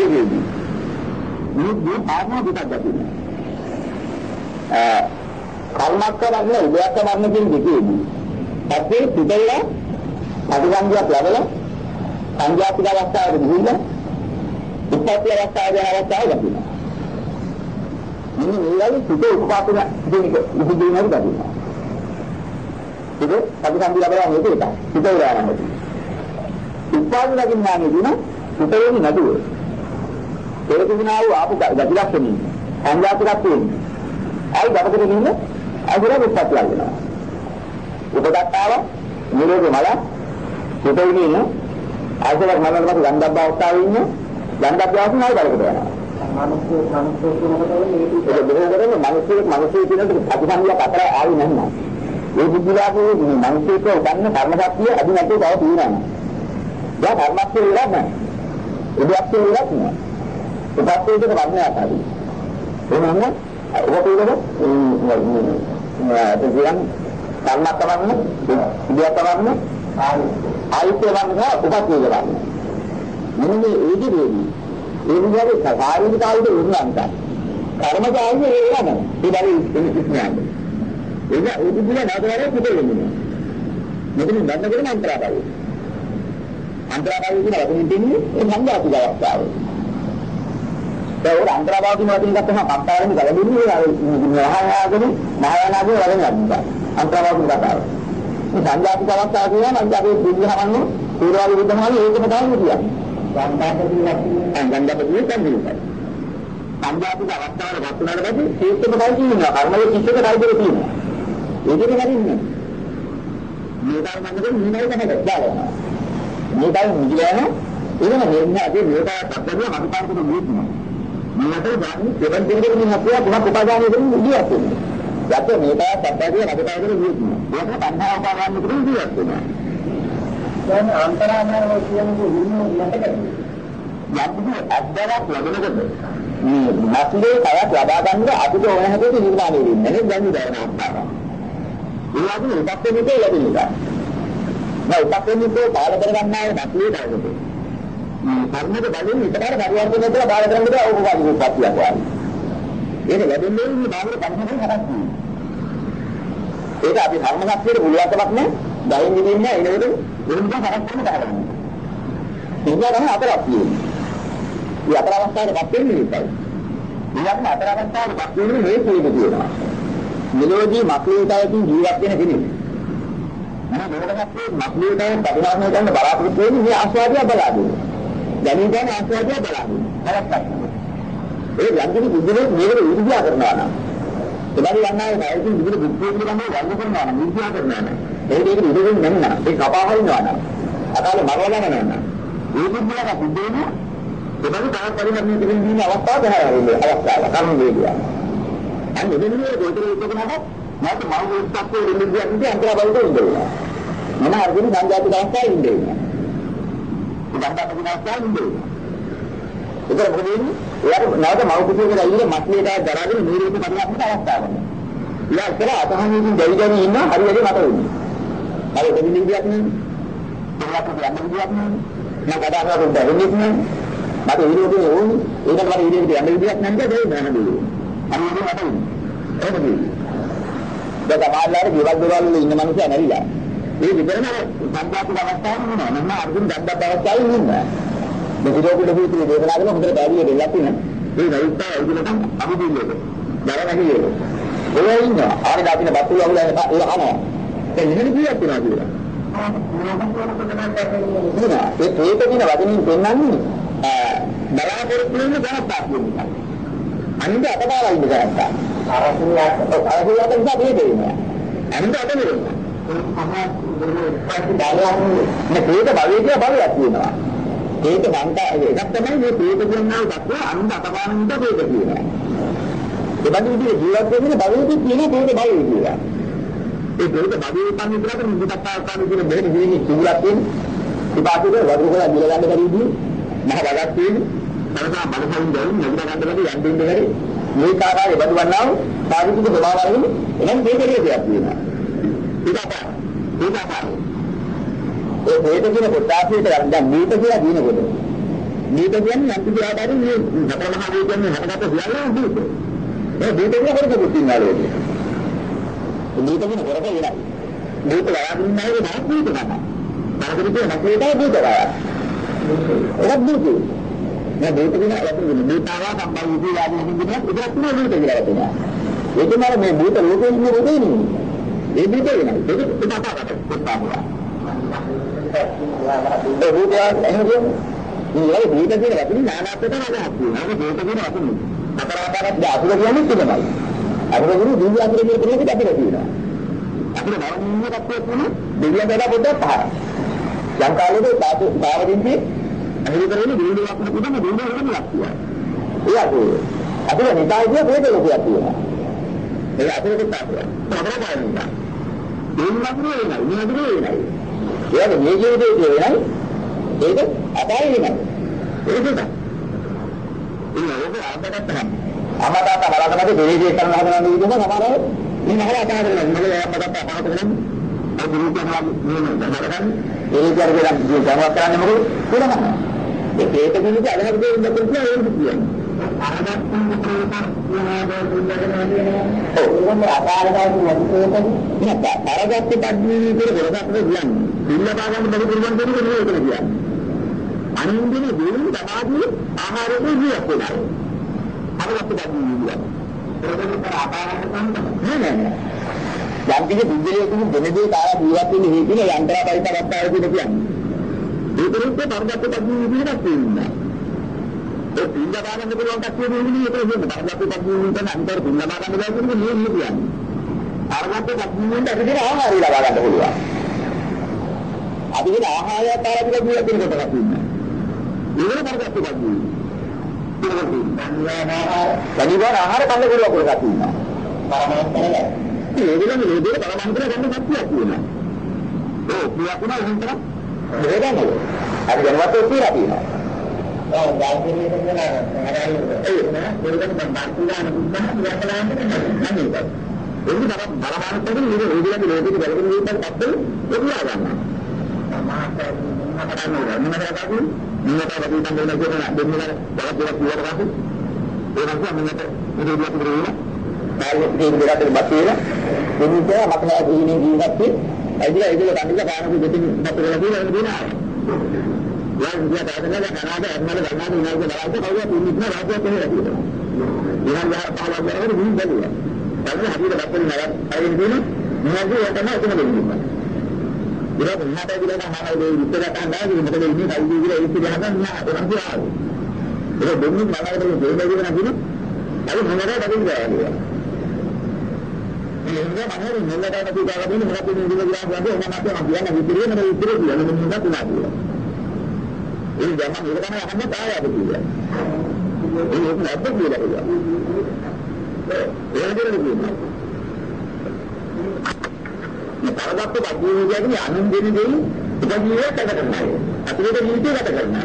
දෙකේදී. මේ මේ ආත්ම දෙකක් දකින්න. ආ කර්මක් කරන්නේ උදයක් කරන්න කියන දෙකේදී. ඇත්තේ පිටේලා අධිගම්යක් ලැබලා සංජාතික අවස්ථාවට ගිහිල්ලා උපත්ති අවස්ථාවේ අවස්ථාව දකින්න. මෙන්න මේ වගේ සුඛ උපපාතන දෙනික ඉදිරියට දකින්න. ඒක අධිගම්ය ලැබලා මේක එක. පිටේ උදාහරණයක්. උපාද දකින්නානේ දින සුඛයෙන් නැතුව. ඒක දිනා වූ ආපු ගතියක් වෙන්නේ. සංජාතිකක් වෙන්නේ. අයි ගමකට ගිහින් අගුර උපත් ලැබෙනවා. උපදත්තාව නිරෝධ මල සුතේනේ ඉන්න ආයතනයක් මනකට පස්සේ ගන්ධබ්බ අවස්ථාවේ ඉන්න ගන්ධබ්බ අවස්ථාවේ නයි බලකට යනවා. මනුස්ස මනුස්ස කියනකොට නැහැ. ඒ බුද්ධලාගේ මිනිස්සෙක් උගන්න කර්ම ශක්තිය අදි නැතුව තව තියෙනවා. දැන් කර්මස්සේ ඉලක්ක නැහැ. ඉලක්කේ ඉලක්ක නැහැ. උපත් වේදක වර්ණය ආකාරයි. එහෙනම් ඔබ පිළිගන්න ඒ කියන්නේ කර්මක් කරන්න, ඉදියා කරන්න, ආයුෂ වන්න, උපත් වේදක වන්න. මෙන්න මේ ඒකේදී ඒ විදිහට සාරික ආයුධ උන්නන්ට කර්මජ ආයුධ ඒ නම ඒ බැරි ඉස්මයන් ඒක ඒ විදිහ නතරේ පිට වෙන්නේ මෙතන ගන්න කරන අන්තරාබාවය අන්තරාබාවය කියන වචනේ දෙන්නේ ඒ සංඝාතික අවස්ථාව ඒක අන්තරාබාවය කියන වචනේ ගත්තම කප්පාරෙන් ගලන්නේ අර මහායාගම මහායානාගේ වලින් ගන්නවා අන්තරාබාවය කතාව මේ සංඝාතික අවස්ථාව කියනවා නම් අපි බුද්ධහමන්නේ පූර්වාලි බුද්ධහමන්නේ ඒකම තමයි කියන්නේ. ගන්ධපතිය කියන්නේ සංජාතික අවස්ථාවල වස්තුනට පස්සේ ශේෂ්ඨම කයි කියනවා කර්මයේ ශිෂ්‍යක කයිදේ තියෙනවා. ඒකේ හරින්නේ මේ ධර්මන්නේ නිමයි තමයි. දාලා මේ ධර්ම නිගලන එහෙම නෙන්නේ. අද මේක සත්‍යය මතපාරකට මුලින්ම මේකට ගන්න දෙවන් දෙකේ මේ හපුවා පුනක් උපාදානය කරන ඉඩියක් තියෙනවා යත් මේක සත්‍යය මතපාරකට මුලින්ම ඒක තණ්හාව උපාදානය කරන ඉඩියක් තියෙනවා දැන් අන්තරාමාරව කියන්නේ ඉන්නේ නැටකද යම්කිසි අද්දරක් ලැබෙනකොට මේ මාස්ලේ කයක් ලබා ගන්න අපිට ඕන හැටියට නිර්මාණය වෙන්නේ නේද දැන් දැනන අවස්ථාව. ඒ වගේ උපත් වෙන්නේ ලැබෙනවා. මම උපත් වෙන්නේ පාල කරගන්නා මාස්ලේ දායකද. මේ කර්මද බලෙන් විතර පරිවර්තනය කරලා බාල කරන්නේ ඕකවාදී උපත්තියක් වගේ. ඒක ලැබෙන්නේ මේ බාහිර කර්මයෙන් හරක් ඒක අපි කර්ම ශක්තියට පුළුවන්කමක් නැහැ. දහින් නිදින්නේ එනකොට වෙනද හරක් කරන්න බෑ. ඒක තමයි අතරක් තියෙන්නේ. මේ අතර අවස්ථාවේපත් වෙන්නේ ඒකයි. ඊළඟ අතර අවස්ථාවේපත් වෙන්නේ මේ කීක තියෙනවා. මෙලෝඩි මක්ලීතාවකින් ජීවත් වෙන කෙනෙක්. මම මොකටද මක්ලීතාවෙන් පරිණාමය ගන්න බලාපොරොත්තු වෙන්නේ මේ ආස්වාදය බලාගෙන. දැනීම ගැන ආස්වාදය බලාගෙන. හරක් ඒ යන්ත්‍රි බුද්ධලේ මේකට ඉර්ධියා කරනවා නම් එබැරි යන්නාවේ නැයිකින් විදුලි බුද්ධිය පිළිබඳව වර්ණ කරනවා නම් ඉර්ධියා කරනවා නම් ඒක ඒක ඉරගෙන නැන්න. ඒ කපා හරිනවා නම් අකාලේ මරවලා නැන්න ඒ බුද්ධියක බුද්ධේන එබැරි තවත් පරිණාමය දෙකින් දින අවස්ථාව තමයි අවස්ථාව කර්ම වේදියා අන්න මෙන්න ගෝචර උපකරණයක් නැත් මව උත්පත්ති දෙන්නේ කියන්නේ අන්තර බලද ඉන්නවා මම අර්ජුන සංජාතික අවස්ථාවේ ඉන්නේ ගණ්ඩාපති අවස්ථාවේ ඉන්නේ ඒතර මොකද වෙන්නේ? එයාට නැවත මව කුටියකට ඇවිල්ලා මත්ලේට දරාගෙන නීරේක පරිණාමයට අවස්ථාවක්. එයා ඉතල අතහනින් දෙවි දෙවි ඉන්න හරියට මට වෙන්නේ. මම දෙවිලි ගියක් නේ. එයාට යන්න ගියක් නේ. මම කතාවක් දෙන්නේ නේ. මට විරෝධය ඕනේ. ඒකට මට විරෝධය යන්න ගියක් නැහැ නේද? ඒක නෑ. අනිත් මට ඒක දෙවි. දැන් සමාජලාට ගෙවල් දොරවල් වල ඉන්න මිනිස්සු නැරිලා. ඒ විතරම සම්බන්ධක අවස්ථාවක් නෙවෙයි මම අර්ජුන් ගද්දත් අවස්ථාවේ ඉන්නවා බුදුරෝගුල පුතුගේ දේශනා කරන හොඳට බැරිය දෙලක් තියෙනවා ඒ රයිත්තා අර්ජුනට අමුදුන්නේද දරණහියද ඔය ඉන්නවා ආරද අපිට බතුල අහුලා ඒ අනේ ඒ ඉන්නේ කීයක් වෙනවා කියලා ඒ ඒක දින වදිනින් පෙන්වන්නේ බලාපොරොත්තු වෙන ධනපාක් වෙනවා අනිත් අතපාරයි ඉඳ ගන්නවා අරසියක් අරසියක් නිසා මේ දෙන්නේ අනිත් අතේ වෙනවා මේ ප්‍රේත භවයේ කියලා භවයක් තියෙනවා. ඒක මන්ට එකක් තමයි මේ ප්‍රේත කියනවා දක්වා අන්ද අතපානින්ද ප්‍රේත කියනවා. ඒ වගේ විදිහට ජීවත් වෙන්න භවයේදී කියන ප්‍රේත භවය කියලා. ඒ ප්‍රේත භවයේ පන්නේ විතරක් නිදත්තාවතාවන කියන බෙහෙත් හිමිනි සුගලක් තියෙන. ඉපාසිත වරුකලා දිල ගන්න බැරි විදිහ මහ වගක් තියෙන. අරසා බලසයින් දැන් නගර ගන්න බැරි යන්න දෙන්න බැරි. මේ කාර්යය බඳවන්නා වූ සාධික ස්වභාවයෙන් එනම් මේ දෙයක් තියෙනවා. ඒක ඒක ඒ හේත කියන කොටාසියට දැන් මේක කියලා දිනකොට මේක කියන්නේ යම් කිසි ආකාරයෙන් මේ නතර මහ භූතයන් හටගත්ත සියල්ලම භූත. ඒ භූත කියන කොටසකුත් ඉන්නවා ලෝකේ. භූත කියන කොටස ඉරයි. භූත වයාදින් නැහැ නෑ භූත නෑ. බාහිර කියන නැකේතයි භූත වයා. ඒක භූත. මේ භූත කියන එක භූතාව සම්බන්ධ විදිහට ආදී විදිහට ඉතින් තමයි භූත කියලා කියනවා. ඒකම මේ භූත ලෝකෙ ඉන්නේ රෝදේ නෙමෙයි. ඒ භූත වෙනයි. ඒක පිටාකට කොටනවා. ඒ භූතය එහෙම මේ භූත කියන වචනේ නානාත්මක අදහස් තියෙනවා. ඒක භූත කියන වචනේ. අතර ආකාරයක් අසුර කියන්නේ තිබෙනවා. අසුර කියන්නේ දිව්‍ය අසුර කියන කෙනෙක් අපිට තියෙනවා. අපිට බලන්නේ කප්පේ තුන දෙවියන් වල පොඩ්ඩක් පහර. යම් කාලෙක සාතු සාවදින්දී අහිරිතරේ දිව්‍ය වස්තු පුදම දිව්‍ය වලම ලක්තිය. ඒ අසුර. අපිට නිදායිය ප්‍රේත ලෝකයක් තියෙනවා. ඒ අසුරක තාපය. සමරා ගන්නවා. දිව්‍ය වස්තු වෙනයි, නිහඬ වෙනයි. ඒක මේ ජීවිතයේ වෙනයි. ඒක අපායෙ වෙනයි. ඒක තමයි. ඒක ආපදත්තම. අමතාත බලකමද දෙවිදේ කරන හදන විදිහම සමහරව මේ නැහැ අතාරින්න. මොකද අමතාත අහකට කරන්නේ. ඒ දුරුකනවා නෙමෙයි. බලකන් ඒ කරගෙන ජීවත් කරන්නේ මොකද? කොහොමද? ඒ ඒක පිළිබඳ අදහස් දෙන්න පුළුවන් ඒක කියන්නේ. ඔව් අපාරදාතු වස්තුවකදී නේද? අරගත්ත පද්මී කියලා කොටසක් කියන්නේ. දින්න පාගන්න බැරි පුළුවන් දෙයක් නෙවෙයි ඒක කියන්නේ. අනින්දින දෙවියන් සමාධිය ආහාරයේ ජීවත් වෙනවා. අරගත්ත පද්මී කියන්නේ. ඒකෙන් ආකාරයට සම්බන්ධ නෑ නෑ. යම් කිසි බුද්ධලේකුන් දෙනදී කාලා ජීවත් වෙන්න හේතුන යන්ත්‍රා පරිසරයක් ආවද කියන්නේ. ඒකෙත් අරගත්ත පද්මී විදිහට තියෙනවා. ඒ පින්ද ගන්න පුළුවන් කට්ටිය දෙන්නේ ඒක නෙමෙයි. බරගත්තු කට්ටිය කියන අන්තර පින්ද ගන්න බැහැ කියන්නේ මේ නේ කියන්නේ. අරගත්තු කට්ටියට අපිට ආහාරය ලබා ගන්න පුළුවන්. අපිට ආහාරය තරමින් ජීවත් වෙන කොටක් ඉන්නවා. ඒක බරගත්තු කට්ටිය. සනිවාර ආහාර කන්න පුළුවන් කොටක් ඉන්නවා. පරමාර්ථය. ඒගොල්ලෝ මේ දේ පරමාර්ථය ගන්න කට්ටියක් තියෙනවා. ඒ කියනවා උන්ට ඒක නේද? අපි දැනවත් කියලා තියෙනවා. ඔව් ගාල්පිරිය කියන ආරායන ඒ නේ ඒකට මම බාස්තුදාන බුද්ධහම ඉවරලාන්න නේද ඒක තමයි බලමානතකින් මේ ඒගොල්ලන්ගේ ලෝකෙට බලගෙන ඉන්න කප්පේ ඔබලා ගන්නවා සමාහයෙන් මොනවද කරන්නේ මොනවද කරන්නේ මොනවද කරන්නේ දෙන්නවා බලද්දී කියලා කරාතු ඒ වගේ මොනවද මේ දෙයක් කරන්නේ බාහිර දෙයක් දෙකට බස්සේන දෙන්නේ මට නෑ ජීවිතේ ජීවිතේ ඇයිද ඒකල කන්දිලා කාරණු දෙතින් බතරලා කියලා දෙනවා yang dia datangnya yang Kanada, yang mana Kanada, yang mana Kanada, kalau dia pilih mana raja pilih lagi. Yang dia pahala dia itu ini jadi ya. Tapi hari ini dapat nilai hari ini, mengaji yang mana itu lebih baik. Bila mana dia bilang mana itu itu datang lagi, maka ini kalau dia bilang itu dia akan nak orang tu tahu. Bila demi mana itu dia bilang dia nak ini, kalau mana dia tak boleh dia. Ini mana ni mana dia tak boleh dia ini mana dia bilang dia ada mana dia nak dia nak itu dia nak itu dia nak mana tu nak dia. ini zaman itu kan akan kaya begitu ya. Ini itu apa dia ya? Yang dia begini. Kalau waktu bagi dia ini anum dia ini kita dia kata kerana. Tapi dia ini kata kerana.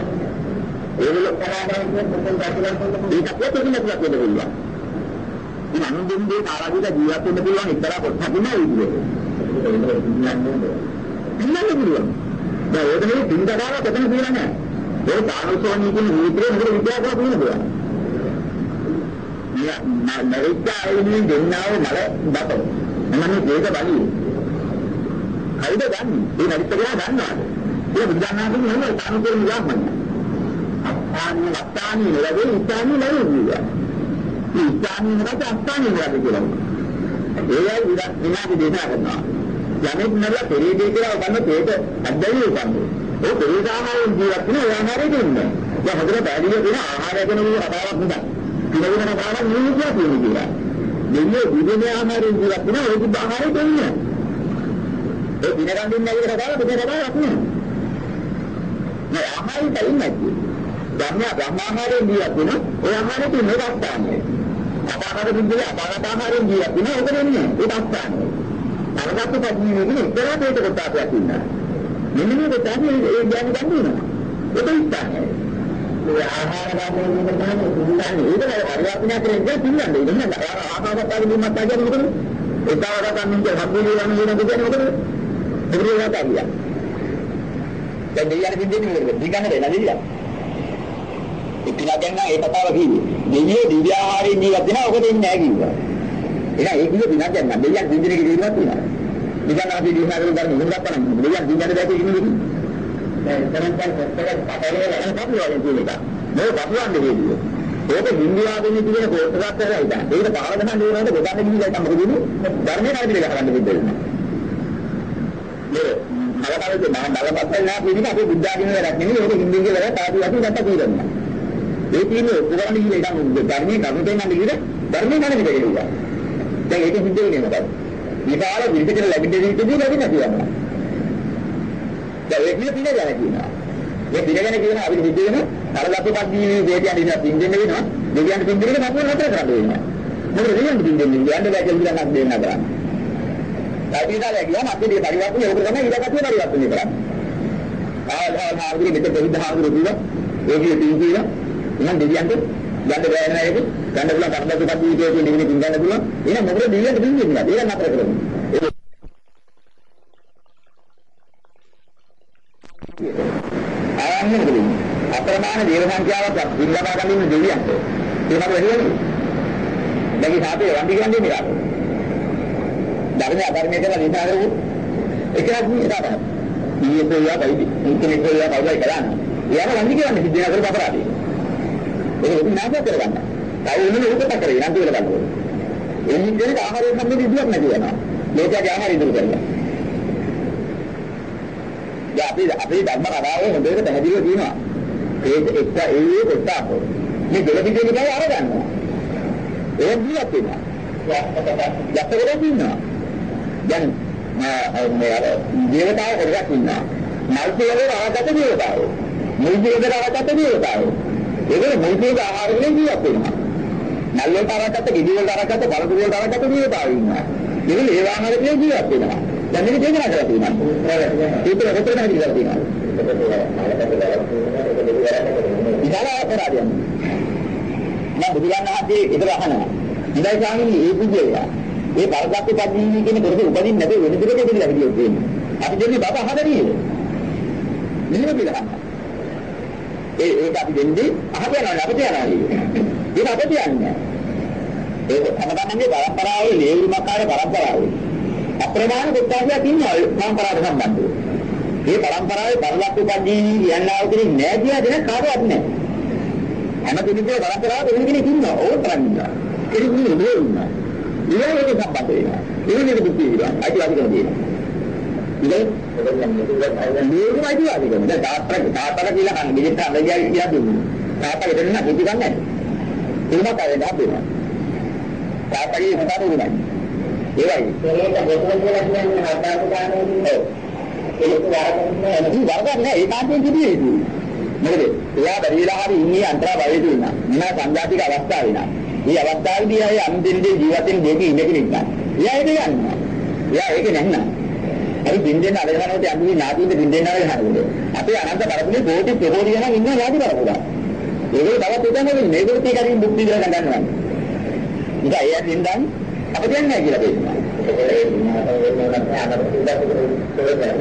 Ini loh kalau ada yang betul betul betul. Ini tak betul tidak betul betul ya. Ini anum dia ini kalau kita jiwa itu betul orang itu apa? Tapi mana itu? Ini mana betul? Nah, itu ni tinggal apa? Kita ni bilang ඒ කාමසෝනී කියන විතරේ මොකද විද්‍යාව කරලා තියෙනවා. නරිතා එන්නේ දෙන්නාව මල බත. මම මේක බලි. කයිද ගන්න? ඒ නරිතා ගන්නවාද? ඒ බුදුදහමෙන් නෙමෙයි කාමසෝනී නිගමන. අත්තානි අත්තානි නෙවෙයි ඉස්තානි නෙවෙයි කියන්නේ. මේ ඉස්තානි නෙවෙයි අත්තානි නෙවෙයි කියලා. ඒයි විනාඩි දෙකක් කරනවා. යමෙක් නල පෙරේදී කියලා ගන්න තේට අද්දැයි උපන්නේ. ඒ පරිසාමාවෙන් ජීවත් වෙන ඒ ආහාරයට ඉන්නේ. දැන් හදලා බැලිය දෙන ආහාරය ගැන මේ කතාවක් නෑ. පිළිවෙල කතාවක් නෙවෙයි කියලා කියන්නේ. දෙන්නේ විදිනේ ආහාරයෙන් ජීවත් වෙන ඒ කිව්ව ආහාරයට ඉන්නේ. ඒ දිනකන් දෙන්නේ කියලා කතාවක් දෙක කතාවක් නෑ. නෑ ආහාරයට ඉන්නේ. ධර්මය බ්‍රහ්මාහාරයෙන් ජීවත් වෙන ඒ ආහාරයට ඉන්නේ දස්තාන්නේ. අපාගත විදිහේ අපාගත ආහාරයෙන් ජීවත් වෙන ඒක දෙන්නේ ඒ දස්තාන්නේ. අරගත්ත පදිනේ ඉතලා දෙයක කොටසක් ඉන්නවා. මෙන්න මේක තමයි ඒ ගැන ගන්න වෙනවා. ඒක ඉස්සන්නේ. ඒ ආහාර ගන්න එක තමයි දුන්නන්නේ. ඒක පරිවර්තනය කරන්නේ පිළිගන්නේ. ඒක නේද? ආහාරගතව නිමත් ආගෙන මොකද? ඒකවකට අන්නේ හම්බුනේ යන වෙන දෙයක් මොකද? දෙවියන් තාලිය. දැන් දෙවියන් දෙන්නේ මොකද? දිගන්නේ නේද? එක්කලා දැන් නම් ඒ කතාව කිව්වේ. දෙවියෝ දිව්‍ය ආහාරයෙන් ජීවත් වෙනවා ඔක දෙන්නේ නැහැ කිව්වා. එහෙනම් ඒ කිව්ව දිනක් දැන් නම් දෙවියන් දින්දිනේ කිව්වත් තියෙනවා. නිකන් අපි දිහාට ගන්න මොකක්ද කරන්නේ? දෙවියන් දින්දට දැකේ ඉන්නේ. දැන් දැන් කොටකට පටලවලා කපුවාගෙන කියන එක. මේක කපුවන්නේ කියන්නේ. ඒක හින්දියාවෙන් කියන කොටසක් කරලා ඉතින්. ඒක පාර ගන්න නේද ගොඩක් ගිහිල්ලා තමයි මොකද වෙන්නේ? ධර්මයේ නැතිල කරන්න බෙදෙන්නේ. මේ මලකලේ මම බලපත්තල් නා පිළිගන්න අපේ බුද්ධ ආගමේ වැඩක් නෙමෙයි. ඒක හින්දියේ වැඩක් තාපි අපි ගත්ත කීරන්නේ. ඒ කියන්නේ උපකරණ ගිහිල්ලා ඉතින් ධර්මයේ කරුතෙන් නම් ගිහිල්ලා ධර්මයේ නැති දෙයක්. දැන් ඒක සිද්ධ වෙන්නේ මොකද? විශාල විදිහට ලැබෙන දෙයකදී ලැබෙන්නේ කියනවා. දැන් ඒක පිළිගන්න කියනවා. මේ පිළිගන්න කියන අපිට සිද්ධ වෙන තරගතුපත් ජීවී දෙවියන් ඉන්න පින්දෙන්න වෙනවා. දෙවියන් පින්දෙන්න නපුර නතර කරන්න වෙනවා. මොකද දෙවියන් පින්දෙන්න යන්න බෑ කියලා නක් දෙන්න කරන්නේ. ඒකීදාලා කියනවා අපේ මේ පරිවර්තනය ඒක තමයි ඊළඟට පරිවර්තනය කරන්නේ. ආවල් ආවුරු මෙතන බෙහෙත් ආවුරු කියලා ඒකේ පින් කියලා එහෙනම් දෙවියන්ට ගන්න බෑ නේද? ගන්න පුළුවන් තරගතුපත් ජීවිතයේ තියෙන දෙවියන් පින් ගන්න පුළුවන්. එහෙනම් මොකද දෙවියන්ට පින් දෙන්නේ? ඒක නතර කරන්නේ. ආයන්නේ මොකද? අප්‍රමාණ දේව සංඛ්‍යාවක් ඉල්ලපා ගන්න ඉන්න දෙවියන්ට. ඒකට වෙන්නේ. දැන් මේ සාපේ වන්දි කියන්නේ නේද? ධර්මයේ අධර්මයේ කියලා නිසා කරපු එකක් නේ ඒක. ඊයේ යා බයිදි. ඉන්ටර්නෙට් එකේ යා බයිදි කරන්නේ. යාම වන්දි කියන්නේ සිද්ධ වෙන කරපු අපරාධය. ඒක ඉතින් නාමය කරගන්න. තව උන්නේ උපත කරේ නම් කියලා ගන්න. එන්නේ දෙනක ආහාරය සම්බන්ධ ඉදිරියක් නැති වෙනවා. මේකගේ ආහාරය ඉදිරි කරලා. දැන් අපි අපේ ධර්ම කතාවේ හොඳට පැහැදිලිව තියෙනවා. ඒක එක්ක ඒ කොටස මේ දෙල පිටේ ගිහලා අර ගන්නවා. ඒක ජීවත් වෙනවා. යක්කවල ඉන්නවා. දැන් මේ අර දේවතාව කොටක් ඉන්නවා. මල්පියවල ආගත දේවතාවෝ. මුල්පියවල ආගත දේවතාවෝ. ඒකේ මුල්පියක ආහාර වලින් ජීවත් වෙනවා. නල්ලේ ආගත, ගෙඩි වල ආගත, බලපු වල ආගත දේවතාවෝ ඉන්නවා. ඒකේ ඒ ආහාර වලින් ජීවත් වෙනවා. දැන් මේක දේශනා කරලා තියෙනවා. ඒක රොතර නැතිලා තියෙනවා. විශාල අපරාධයක්. මම බුදුරජාණන් වහන්සේ ඉතල අහනවා. ඉඳයි ස්වාමීනි ඒ පුජේයා. ඒ බලගත්තු පදින්නේ කියන පොරේ උපදින්න නැති වෙන දෙයක දෙවිලා හිටියොත් එන්නේ. අපි දෙන්නේ බබ අහදරියේ. මෙහෙම කියලා. ඒ ඒක අපි දෙන්නේ අහක යනවා අපිට යනවා. ඒක අපිට යන්නේ. ඒක සමගන්නගේ පරම්පරාවේ ලේවිමකාරේ පරම්පරාවේ. අප්‍රමාණ දෙත්තාසිය තියෙනවා පරම්පරාවට සම්බන්ධව. මේ පරම්පරාවේ පරලක්ෂ පදින්නේ කියනවා කියන්නේ නෑ කියලා දෙන කාටවත් නෑ. හැම කෙනෙකුගේ පරම්පරාව වෙන කෙනෙක් ඉන්නවා. ඕක කරන්නේ. ඒක නෙමෙයි නේ ඉන්නවා. ඊළඟට සම්බන්ධ වෙනවා. ඊළඟට බුද්ධි වෙනවා. අයිතිවාසිකම් දෙනවා. ඉතින් මේකම අයිතිවාසිකම්. දැන් තාත්තා තාත්තා කියලා කන්නේ දෙන්න අඳගියා කියලා දුන්නා. තාත්තා දෙන්න බුද්ධි ගන්නෑ. එහෙම කරේ දාපේනවා. තාත්තගේ හිතාරු උනායි. ඒවයි. ඒක දෙකම කියලා කියන්නේ හදාපු ගානේ. ඒක වරදක් නෑ. ඒක වරදක් නෑ. ඒකාන්තයෙන් කිව්වේ ඒක. මොකද එයා බැරිලා හරි ඉන්නේ අන්තරා බය දුන්නා. මොනවා සංජාතික අවස්ථාවේ නා. මේ අවස්ථාවේදී අය අන්තිමදී ජීවිතෙන් දෙක ඉඳගෙන ඉන්නවා. එයා ඒක යන්නවා. එයා ඒක නැන්නා. අපි බින්දෙන් අරගෙනනකොට අපි නාදීන්ට බින්දෙන් අරගෙනනකොට අපේ අනන්ත පරපුරේ කෝටි ප්‍රකෝටි ගණන් ඉන්න නාදි පරපුරා. ඒකේ තවත් උදන්නේ මේකට තීකරින් බුද්ධි කියලා ගන්නවා. ඉතින් අයියා දින්දන් අපිට යන්නේ නැහැ කියලා කියනවා.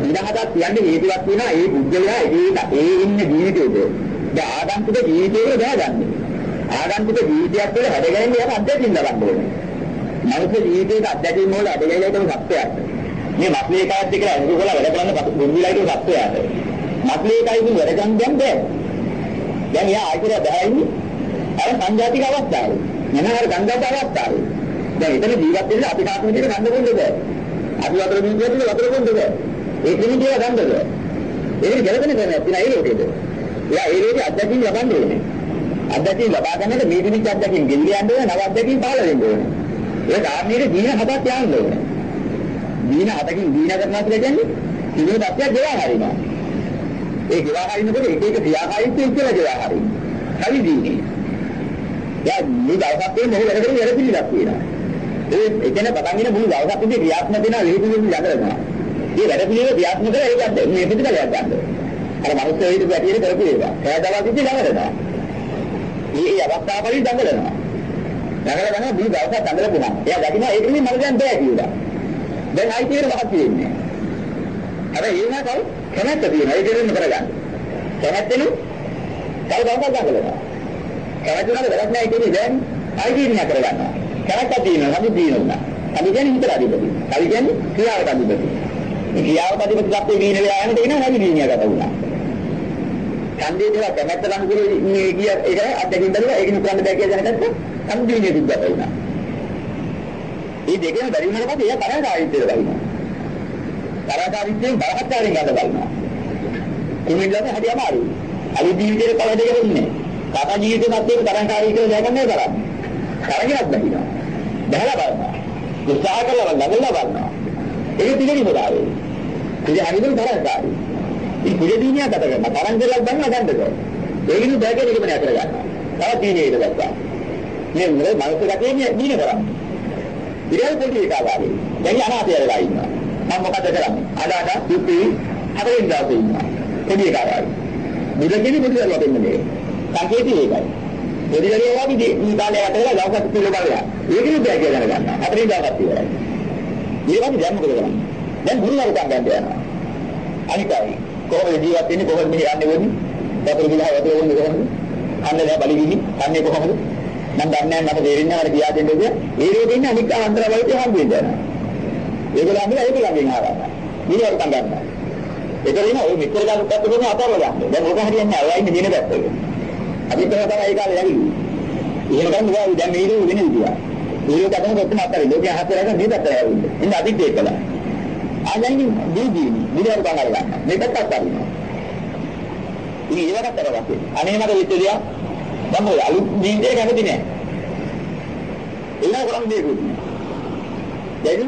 විනාහදක් කියන්නේ හේතුවක් වෙනවා ඒ බුද්ධලයා ඒක ඒ ඉන්න ජීවිතේද දැන් ආගන්තුක ජීවිතේ දාගන්නේ ආගන්තුක ජීවිතයක් තුළ හැදගෙන යන අධ්‍යක්ෂින් ලබන්න ඕනේ මනුෂ්‍ය ජීවිතයේ අධ්‍යක්ෂින් වල හැදගෙන යන සත්‍යයක් මේ මස්ලේ කායත් එක්ක අනුකූල වැඩ කරන්න බුද්ධිලා කියන සත්‍යයක් මස්ලේ කායින් වැඩ ගන්න දැන් බෑ දැන් එයා ආයතන බෑයි අර සංජාතික අවස්ථාවේ. නේද අර ගංගාත අවස්ථාවේ. දැන් එතන ජීවත් වෙන්න අපි කාටද විදිහට ගන්න බොන්න බෑ. අපි වතුර බීජයද වතුර බොන්න බෑ. ඒ කිමිදිය ගන්නද ඒක ගැලපෙන ක්‍රමයක් තියෙන ඒ ලෝකෙද එයා ඒ ලෝකෙ අත්දැකීම් ලබන්න ඕනේ. අත්දැකීම් ලබා ගන්නට මේ දිනිච්ච අත්දැකීම් ගෙල්ල යන්න ඕනේ නව අත්දැකීම් පහළ වෙන්න ඕනේ. ඒ කාරණේට දීන හදක් යන්න ඕනේ. දීන හදකින් දීන කරනවා කියලා කියන්නේ සිවිල තත්ත්වයක් ගෙවා හරිනවා ඒ ගෙවා හරිනකොට එක එක ක්‍රියාකාරීත්වය ඉස්සෙල්ලා ගෙවා හරිනවා හරි දීනේ දැන් මේ දවසක් මේ මොහොත වැඩ කරගෙන වැඩ පිළිලක් තියෙනවා ඒ එතන පටන් ගෙන මුළු දවසක් ඉඳි ක්‍රියාත්මක වෙන වේදිකේ යඳනවා. මේ වැඩ පිළිවෙල ක්‍රියාත්මක කරලා ඒකත් මේ පිටිකලයක් ගන්න. අර මනුස්ස වේදික පැටියෙ කරපු ඒවා. කෑදවක් ඉඳි ළඟදනවා. මේ මේ අවස්ථාවලින් දඟලනවා. දඟල ගන්න මේ දවසක් දඟලපුණා. එයා දකින්න ඒක නෙමෙයි මට දැන් බෑ කියලා. දැන් අයිතියට වහක් තියෙන්නේ. අර ඒනකල් කැමැත්ත තියෙනවා. ඒක දෙන්න කරගන්න. කැමැත්තෙනු තව දවසක් දඟලනවා. කැමති උනද වැඩක් නැහැ කියන්නේ දැන් ආයි දිනන කරගන්නවා. කැමැත්ත තියෙනවා අපි දිනුනා. අපි කියන්නේ හිතට අදිපති. අපි කියන්නේ ක්‍රියාවට අදිපති. මේ ක්‍රියාවට අදිපති අපේ වීන වෙලා යන දෙන නැති දිනියකට වුණා. ඡන්දේ දේවා කැමැත්ත නම් මේ කිය ඒක අත්දැකීම් බැලුවා ඒක නුකරන්න බෑ කියලා දැනගත්තා. සම්දිනේ සිද්ධ වුණා. මේ දෙකම බැරි වුණාට පස්සේ එයා තරහකාරීත්වයට බලනවා. තරහකාරීත්වයෙන් බලහත්කාරයෙන් ගන්න බලනවා. කුමිල්ලට හරි අමාරුයි. අලි ජීවිතේ කල දෙක දෙන්නේ. තාතා ජීවිතේත් ඒක තරහකාරී කියලා දැනගන්නේ කරන්නේ. තරහියක් බැහැ. බහැලා බලනවා. උත්සාහ කරලා ළඟලා බලනවා. ඒක පිළිගනි බදාවේ. ඉතින් හරියටම තරහකාරී. මේ කුලදීනියා කතා කරනවා. තරංග දෙලක් ගන්න ගන්නද? ඒකිනු බෑකේ එකම නෑ කරගන්නවා. තවත් දීනේ ඉඳ ගත්තා. මේ මොකද මනස ගැටේ දීන කරන්නේ. ඉරල් පොඩි එකා වාගේ. දැන් අනාථය වෙලා ඉන්නවා. මම මොකද කරන්නේ? අද අද සුපි හතරින් දාසේ ඉන්නවා. පොඩි එකා වාගේ. මුදකිනි මුදල් වදින්නේ. සංකේතය ඒකයි. පොඩිලරිය වගේ මේ කාලේ යට වෙලා ලවකත් පිළ බලලා. ඒකිනු බෑ කියලා ගන්නවා. හතරින් දාගත්තා ඉවරයි. ඊට පස්සේ දැන් මොකද කරන්නේ? දැන් මුරුවරු කම් ගන්න යනවා. අනිකයි කොහොමද ජීවත් වෙන්නේ කොහොමද මෙහි යන්නේ වෙන්නේ? වතුර ගිලා වතුර වෙන්නේ කොහොමද? අන්න දැන් බලි අන්නේ කොහොමද? මම දන්නේ නැහැ මට තේරෙන්නේ නැහැ කියා දෙන්න දෙයක්. ඒ රෝගෙ ඉන්න අනික් අන්තර වලට හම් වෙන්න යනවා. ඒගොල්ලෝ අන්න ඒක ළඟින් ආවා. ඊළඟට කම් ගන්නවා. ඒකරින ඔය මෙච්චර ගන්න පැත්ත කොහොමද අතවල ගන්න. දැන් ඕක හරියන්නේ නැහැ. ඔයා ඉන්නේ දින පැත්තක. අපි තමයි තමයි ඒ කාලේ යන්නේ. එහෙම ගන්න බෑ දැන් මේ ඉන්නේ වෙන විදිය. ඒක තමයි කොත්තම අතරේ ලෝකයේ හතරක මේ පැත්තට යන්නේ. ඉන්න අදිත් ඒකලා. ආයෙත් දී දී දිනවල ගන්න ගන්න. මේ පැත්තට අරිනවා. ඉතින් ඒකට කරවන්නේ. අනේ මට විශ්වවිද්‍යාල දැන් ඔය අලුත් ජීවිතේ කැමති නෑ. එලා කරන්නේ මේක. දැන්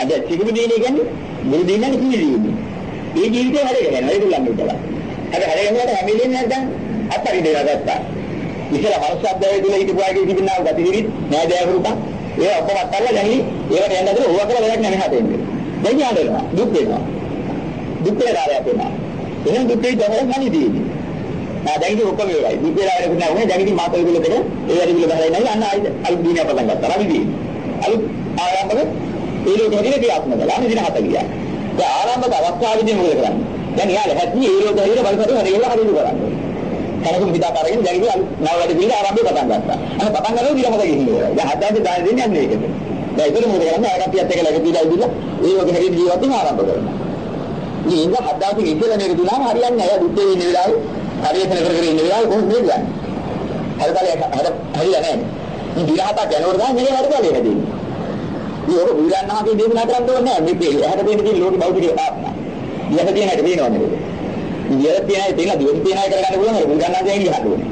අද සිගුරු දිනේ කියන්නේ මුළු දිනන්නේ කිසි දිනේ. ඒ ජීවිතේ හැදගෙන යනවා ඒගොල්ලන් උදලා. අර හැදගෙනවට හැමිලෙන්නේ නැත්නම් අත්තරි දෙලා ගත්තා. ඉතල හරසද්දයේ දුල හිටපු අයගේ තිබුණා ගතිවිරි නෑ දෑවරුක. ඒ ඔක්කොම අත්තරලා දැන් ඒකට යන්න දෙන ඕවා කියලා වැඩක් නැහැ හදෙන්නේ. දැන් යනවා දුක් වෙනවා. දුක් වෙලා යනවා. එහෙනම් දුක් වෙයි තමයි මනිදී තියෙන්නේ. ආ දැන් ඉතින් ඔක්කොම ඉවරයි. දුක් වෙලා ඉවර වුණා වුණේ දැන් ඉතින් මාතල් වල දෙක ඒ වැඩි විල බහලා ඉන්නේ අන්න ආයිද අලුත් දිනයක් පටන් ගත්තා. රවිදී. අලුත් ආරම්භක ඒ ලෝකෙ හැදිලා ක්‍රියාත්මක කළා. අන්න දින හත ගියා. දැන් ආරම්භක අවස්ථාවේදී මොකද කරන්නේ? දැන් එයාලා හැටි ඒ ලෝකෙ හැදිලා බලපෑම හරියලා හරියු කරන්නේ. කනකුම් හිතා කරගෙන දැන් ඉතින් නව වැඩි විල ආරම්භය පටන් ගත්තා. අන්න පටන් ගන්නකොට දින හත ගිහින් ඉවරයි. දැන් හදාන්නේ දාන දෙන්නේ යන්නේ ඒකද. දැන් ඒක මොකද කරන්නේ? අය කප්පියත් එක්ක ලැබිලා ඉදිලා ඒ ලෝකෙ හැදිලා ජීවත් වෙන්න ආරම්භ කරනවා. ඉතින් ඒක හදාගෙන ඉඳලා නේද දුනාම හරියන්නේ නැහැ. දුක් වෙන වෙලාවේ පරිේෂණ කර කර ඉන්න වෙලාවේ කොහොමද මේ කියන්නේ? හරියට හරියට හරියලා නැහැ. මේ විරහතක් යනකොට තමයි මේ හරියට හැදෙන්නේ. මේ ඔබ විරන්නාගේ දේශනා කරන්න ඕනේ නැහැ. මේ එහට දෙන්න තියෙන ලෝක බෞද්ධික ආත්ම. ඉහත තියෙන හැටි වෙනවද නේද? ඉහත තියෙන හැටි තියෙන දිවෙන් තියෙන හැටි කරගන්න පුළුවන් නේද? විරන්නාගේ ඇඟිලි හදුවනේ.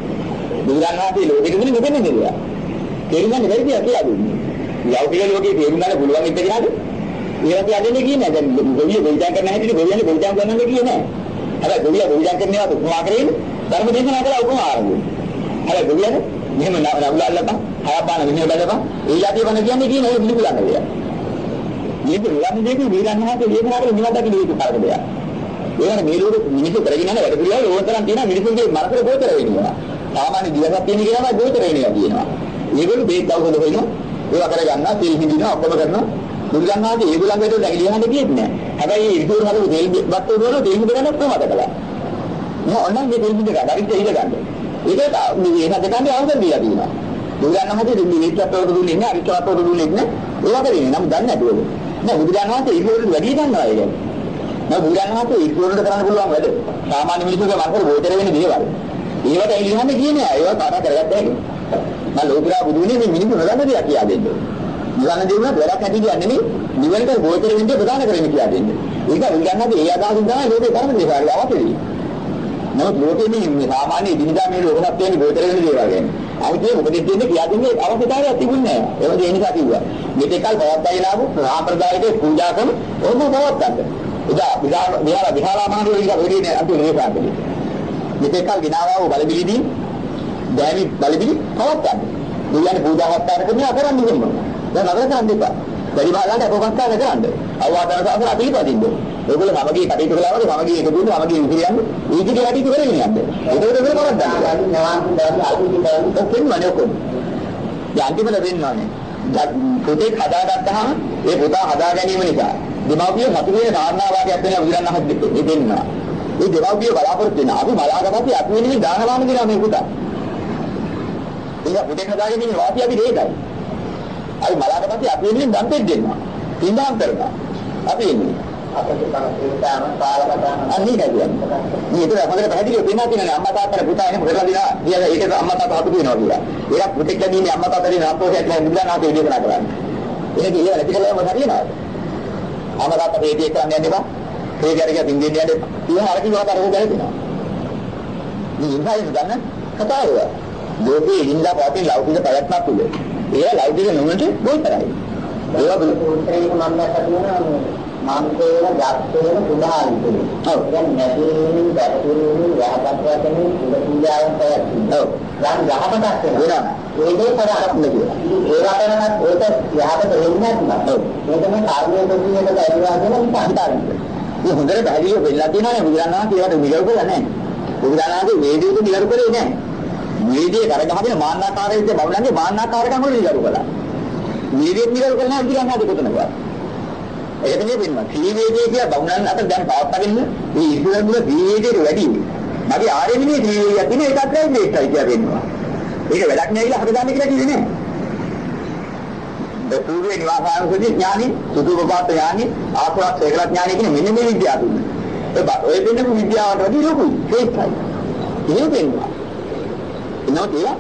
විරන්නාගේ ලෝකෙක දෙන්නේ මෙතන නෙවෙයි. තේරුම්ගන්න බැරි දෙයක් කියලා දුන්නේ. ලෞකික ලෝකේ තේරුම් ගන්න පුළුවන් ඉතින් ඒකට ඒවත් යන්නේ කියන්නේ දැන් ගොවිය ගොවිතැන් කරන හැටි ගොවියනේ ගොවිතැන් කරනවා කියන්නේ නැහැ. හැබැයි ගොවියා ගොවිතැන් කරනවා උපමා කරගෙන ධර්ම දේශනා කරලා උපමා ආරම්භ. හැබැයි ගොවියනේ මෙහෙම නවුලල්ලපන් හයපාන මෙහෙම බැලපන් ඒ යටි වන කියන්නේ කියන ඒ පිළිගන්න දෙයක්. මේක උලන්නේ දෙක වීරන්නහට දේශනා කරලා නිවන් දකින්න යුතු කාරක දෙයක්. ඒකට මේ ලෝකෙ මිනිස්සු කරගෙන යන වැඩ පිළිවෙල ඕනතරම් තියෙනවා මිනිස්සුන්ගේ මනසට ගෝචර වෙනවා. සාමාන්‍ය දිවසක් තියෙන කියනවා ගෝචර වෙනවා කියනවා. ඒගොල්ලෝ බේත් දවසල හොයනවා ඒවා කරගන්නවා තෙල් හිඳිනවා ඔක්කොම කරනවා බුදුරණාහි ඒගොල්ලන්ට දැකලියහන්න කියෙත් නෑ. හැබැයි ඒ ඉතුරු හදපු තෙල් බත් වල තෙල් හිඳ ගන්න කොහොමද කළා? මම ඔන්නම් මේ තෙල් හිඳ ගන්න. අරිත් හිඳ ගන්න. ඒකට මේ වෙනද ගන්න අවසන් දීලා තියෙනවා. බුදුරණාහි දෙන්නේ මේකටවට දුන්නේ නෑ අරිත්වටවට දුන්නේ නෑ. ඒවා කරේ නම් දන්නේ නැතුවද? නෑ බුදුරණාහි ඉක්වලට වැඩි ගන්නවා ඒක. නෑ බුදුරණාහි ඉක්වලට කරන්න පුළුවන් වැඩ. සාමාන්‍ය මිනිස්සුන්ගේ මනසට ගෝචර වෙන දේවල්. ඒවට එළියහන්න කියන්නේ ඒවා කතා කරගත්ත හැකි. මම ලෝකරා බුදුනේ මේ මිනිස්සු නොදන්න දෙයක් කියා දෙන්නේ. නිවන දෙන්න වැඩක් නැති කියන්නේ නෙමෙයි නිවනට ගෝචර වෙන්න ප්‍රදාන කරගෙන කියා දෙන්නේ. ඒක විගන්නන්නේ ඒ අදහසින් තමයි ලෝකේ ධර්ම දේශාරය අවශ්‍යයි. නමුත් ලෝකේ මේ සාමාන්‍ය දිනදා මේ ලෝකයක් තියෙන ගෝචර වෙන දේවල් ගැන. අවුතේ මොකද දෙන්නේ කියා දෙන්නේ අවශ්‍යතාවයක් තිබුණේ නැහැ. ඒක ඒ නිසා කිව්වා. මෙතෙකල් පවත්වාගෙන ආපු සාම්ප්‍රදායික පූජා කරන ඕක පවත්වන්න. එදා විහාර විහාර විහාරාමාරු වලින් වෙන්නේ අතු නේපාදලි. මෙතෙකල් විනාවා වූ බලබිලිදී දැනි බලබිලි පවත්වන්න. දෙයයන් පූජා වත්තාර කරනවා කරන්නේ කොහොමද? දැන් නතර කරන්න එපා. වැඩි බාලන්ට අපවස්ථාන කරන්න. අවවාදන සාසන අපිපදින්න. ඒගොල්ලෝ මමගේ කටයුතු කළා වගේ මමගේ එක දුන්න මමගේ ඉතිරියන්න ඊටික කටයුතු කරගෙන යන්න. ඒකවල වෙන කරක් ගන්න. ඔකෙන් මනේ ඔකෙන්. දැන් අන්තිමට වෙන්නවනේ. පොතේ හදාගත්තාම ඒ පොතා හදා ගැනීම නිසා දෙමව්පිය හතුරේ කාරණාවාදයක් වෙනවා විරන්නහත් දෙන්නා. ඒ දෙමව්පිය බලාපොරොත්තු වෙන අපි බලාගත්තත් අපි වෙනින් දානවාන දෙනවා මේ පුතා. ඒක පුතේ හදාගෙන ඉන්න වාසිය අපි දෙයිදයි. අපි මලාට පස්සේ අපි එන්නේ දන් දෙන්නවා. පින්දාම් කරනවා. අපි එන්නේ. අපිට තමයි කාලකතාන අනිත් කියන්නේ. මේ ඒක හොඳට පැහැදිලිව පේනවා කියන්නේ අම්මා තාත්තලා පුතා එනම කරලා දිනා. කියලා ඒකද අම්මා තාත්තා හතු වෙනවා කියලා. ඒක පුතෙක් කියන්නේ අම්මා තාත්තලා නාපෝෂයක් නැහැ නිදාන අපේ විදිහට කරන්නේ. ඒක කියලා නැති කළාම හරියනවද? අම්මා තාත්තා වේදී කරන්න යන්න එපා. ඒ ගැරගේ දින්දින් යන්න එපා. ඉතින් අර කිව්වා අර උගල දෙනවා. මේ ඉන්හායිස් ගන්න කතාව. ලෝකේ ඉඳලා පවතින ලෞකික ප්‍රයත්නක් තුල. ඒ ලෞකික නුනට ගොඩතරයි. ඒවා ඒක මම දැක්කම මානසිකව සුභාලි කියනවා. ඔව්. දැන් නැතිවෙමින් දැකීමෙන් යහපත් වශයෙන් සුභ පූජාවන් කරනවා. ඔව්. යම් යහපතක් වෙනවා. ඒ දේ කරන්නේ කියලා. ඒවා කරනත් ඒක යහපත වෙන්නේ නැත්නම්. ඔව්. මේක මේ කාර්යයේ ප්‍රතිවිරුද්ධ ඇරිවා කියන හිතාගන්න. මේ හොඳට පැහැදිලිව වෙලා තියෙනවානේ බුදුරණාහි කියවට නිරව කරලා නැහැ. බුදුරණාහි වේදේට නිරව කරේ නැහැ. වේදේ කරගහගෙන මාන්නාකාරයේ බවුලන්ගේ මාන්නාකාරකම් වල නිරව කළා. වේදේ නිරව කරලා නැහැ බුදුරණාහි කොතනද? ඒක නේ වෙනවා. ත්‍රිවේදයේ කියලා බවුනන් අතර දැන් පවත්වාගෙන මේ ඉස්ලාම් වල ත්‍රිවේදයේ වැඩි. මගේ ආරෙමිනේ ත්‍රිවේදියක් තියෙන එකක් නෑ මේකයි කියලා වෙනවා. ඒක වැඩක් නෑ කියලා හදගන්න කියලා කිව්වේ නෑ. පූර්වේ නිවාසානුසති ඥානි, සුදුපපාත ඥානි, ආසවත් සේකලත් ඥානි කියන මෙන්න මේ විද්‍යාව දුන්නේ. ඒ බ ඔය දෙන්නක විද්‍යාවට වැඩි ලොකුයි. ඒකයි. ඒක වෙනවා. එනවා කියලා